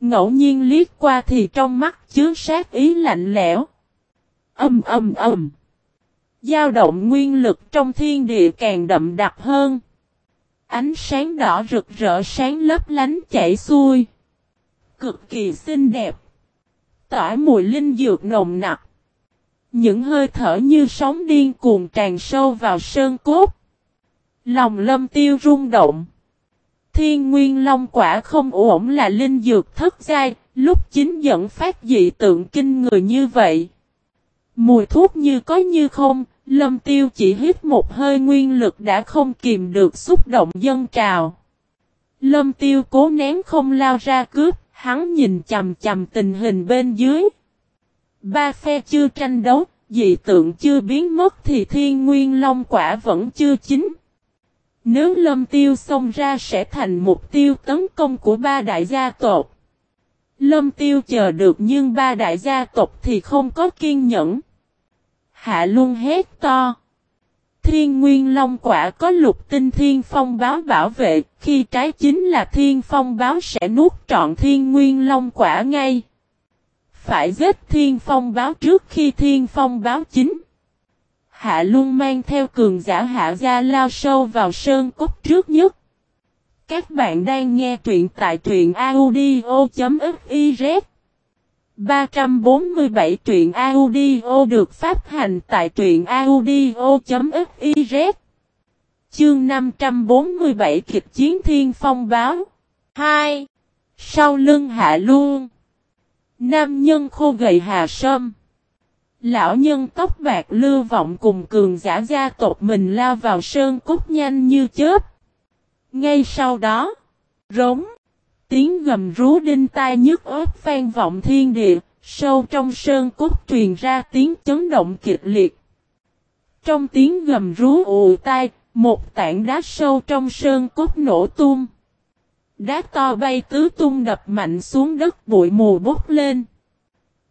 Ngẫu nhiên liếc qua thì trong mắt chứa sát ý lạnh lẽo. Âm âm âm. Giao động nguyên lực trong thiên địa càng đậm đặc hơn. Ánh sáng đỏ rực rỡ sáng lấp lánh chảy xuôi. Cực kỳ xinh đẹp. Tỏa mùi linh dược nồng nặc. Những hơi thở như sóng điên cuồng tràn sâu vào sơn cốt. Lòng lâm tiêu rung động. Thiên nguyên long quả không ổn là linh dược thất giai, lúc chính dẫn phát dị tượng kinh người như vậy. Mùi thuốc như có như không, lâm tiêu chỉ hít một hơi nguyên lực đã không kìm được xúc động dân trào. Lâm tiêu cố nén không lao ra cướp, hắn nhìn chầm chầm tình hình bên dưới. Ba phe chưa tranh đấu, dị tượng chưa biến mất thì thiên nguyên long quả vẫn chưa chín. Nếu lâm tiêu xông ra sẽ thành mục tiêu tấn công của ba đại gia tộc. Lâm tiêu chờ được nhưng ba đại gia tộc thì không có kiên nhẫn. Hạ luôn hét to. Thiên nguyên long quả có lục tinh thiên phong báo bảo vệ, khi trái chính là thiên phong báo sẽ nuốt trọn thiên nguyên long quả ngay. Phải giết thiên phong báo trước khi thiên phong báo chính. Hạ luôn mang theo cường giả hạ gia lao sâu vào sơn cốt trước nhất. Các bạn đang nghe truyện tại truyện audio.fiz 347 truyện audio được phát hành tại truyện audio.fiz Chương 547 kịch chiến thiên phong báo 2. Sau lưng hạ luôn Nam nhân khô gầy hà sâm Lão nhân tóc bạc lưu vọng cùng cường giả gia tộc mình lao vào sơn cốt nhanh như chớp. Ngay sau đó, rống, tiếng gầm rú đinh tai nhức ớt vang vọng thiên địa, sâu trong sơn cốt truyền ra tiếng chấn động kịch liệt. Trong tiếng gầm rú ù tai, một tảng đá sâu trong sơn cốt nổ tung. Đá to bay tứ tung đập mạnh xuống đất bụi mù bốc lên.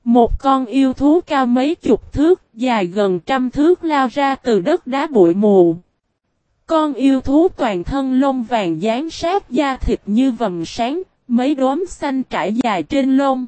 Một con yêu thú cao mấy chục thước, dài gần trăm thước lao ra từ đất đá bụi mù. Con yêu thú toàn thân lông vàng dán sát da thịt như vầng sáng, mấy đốm xanh trải dài trên lông.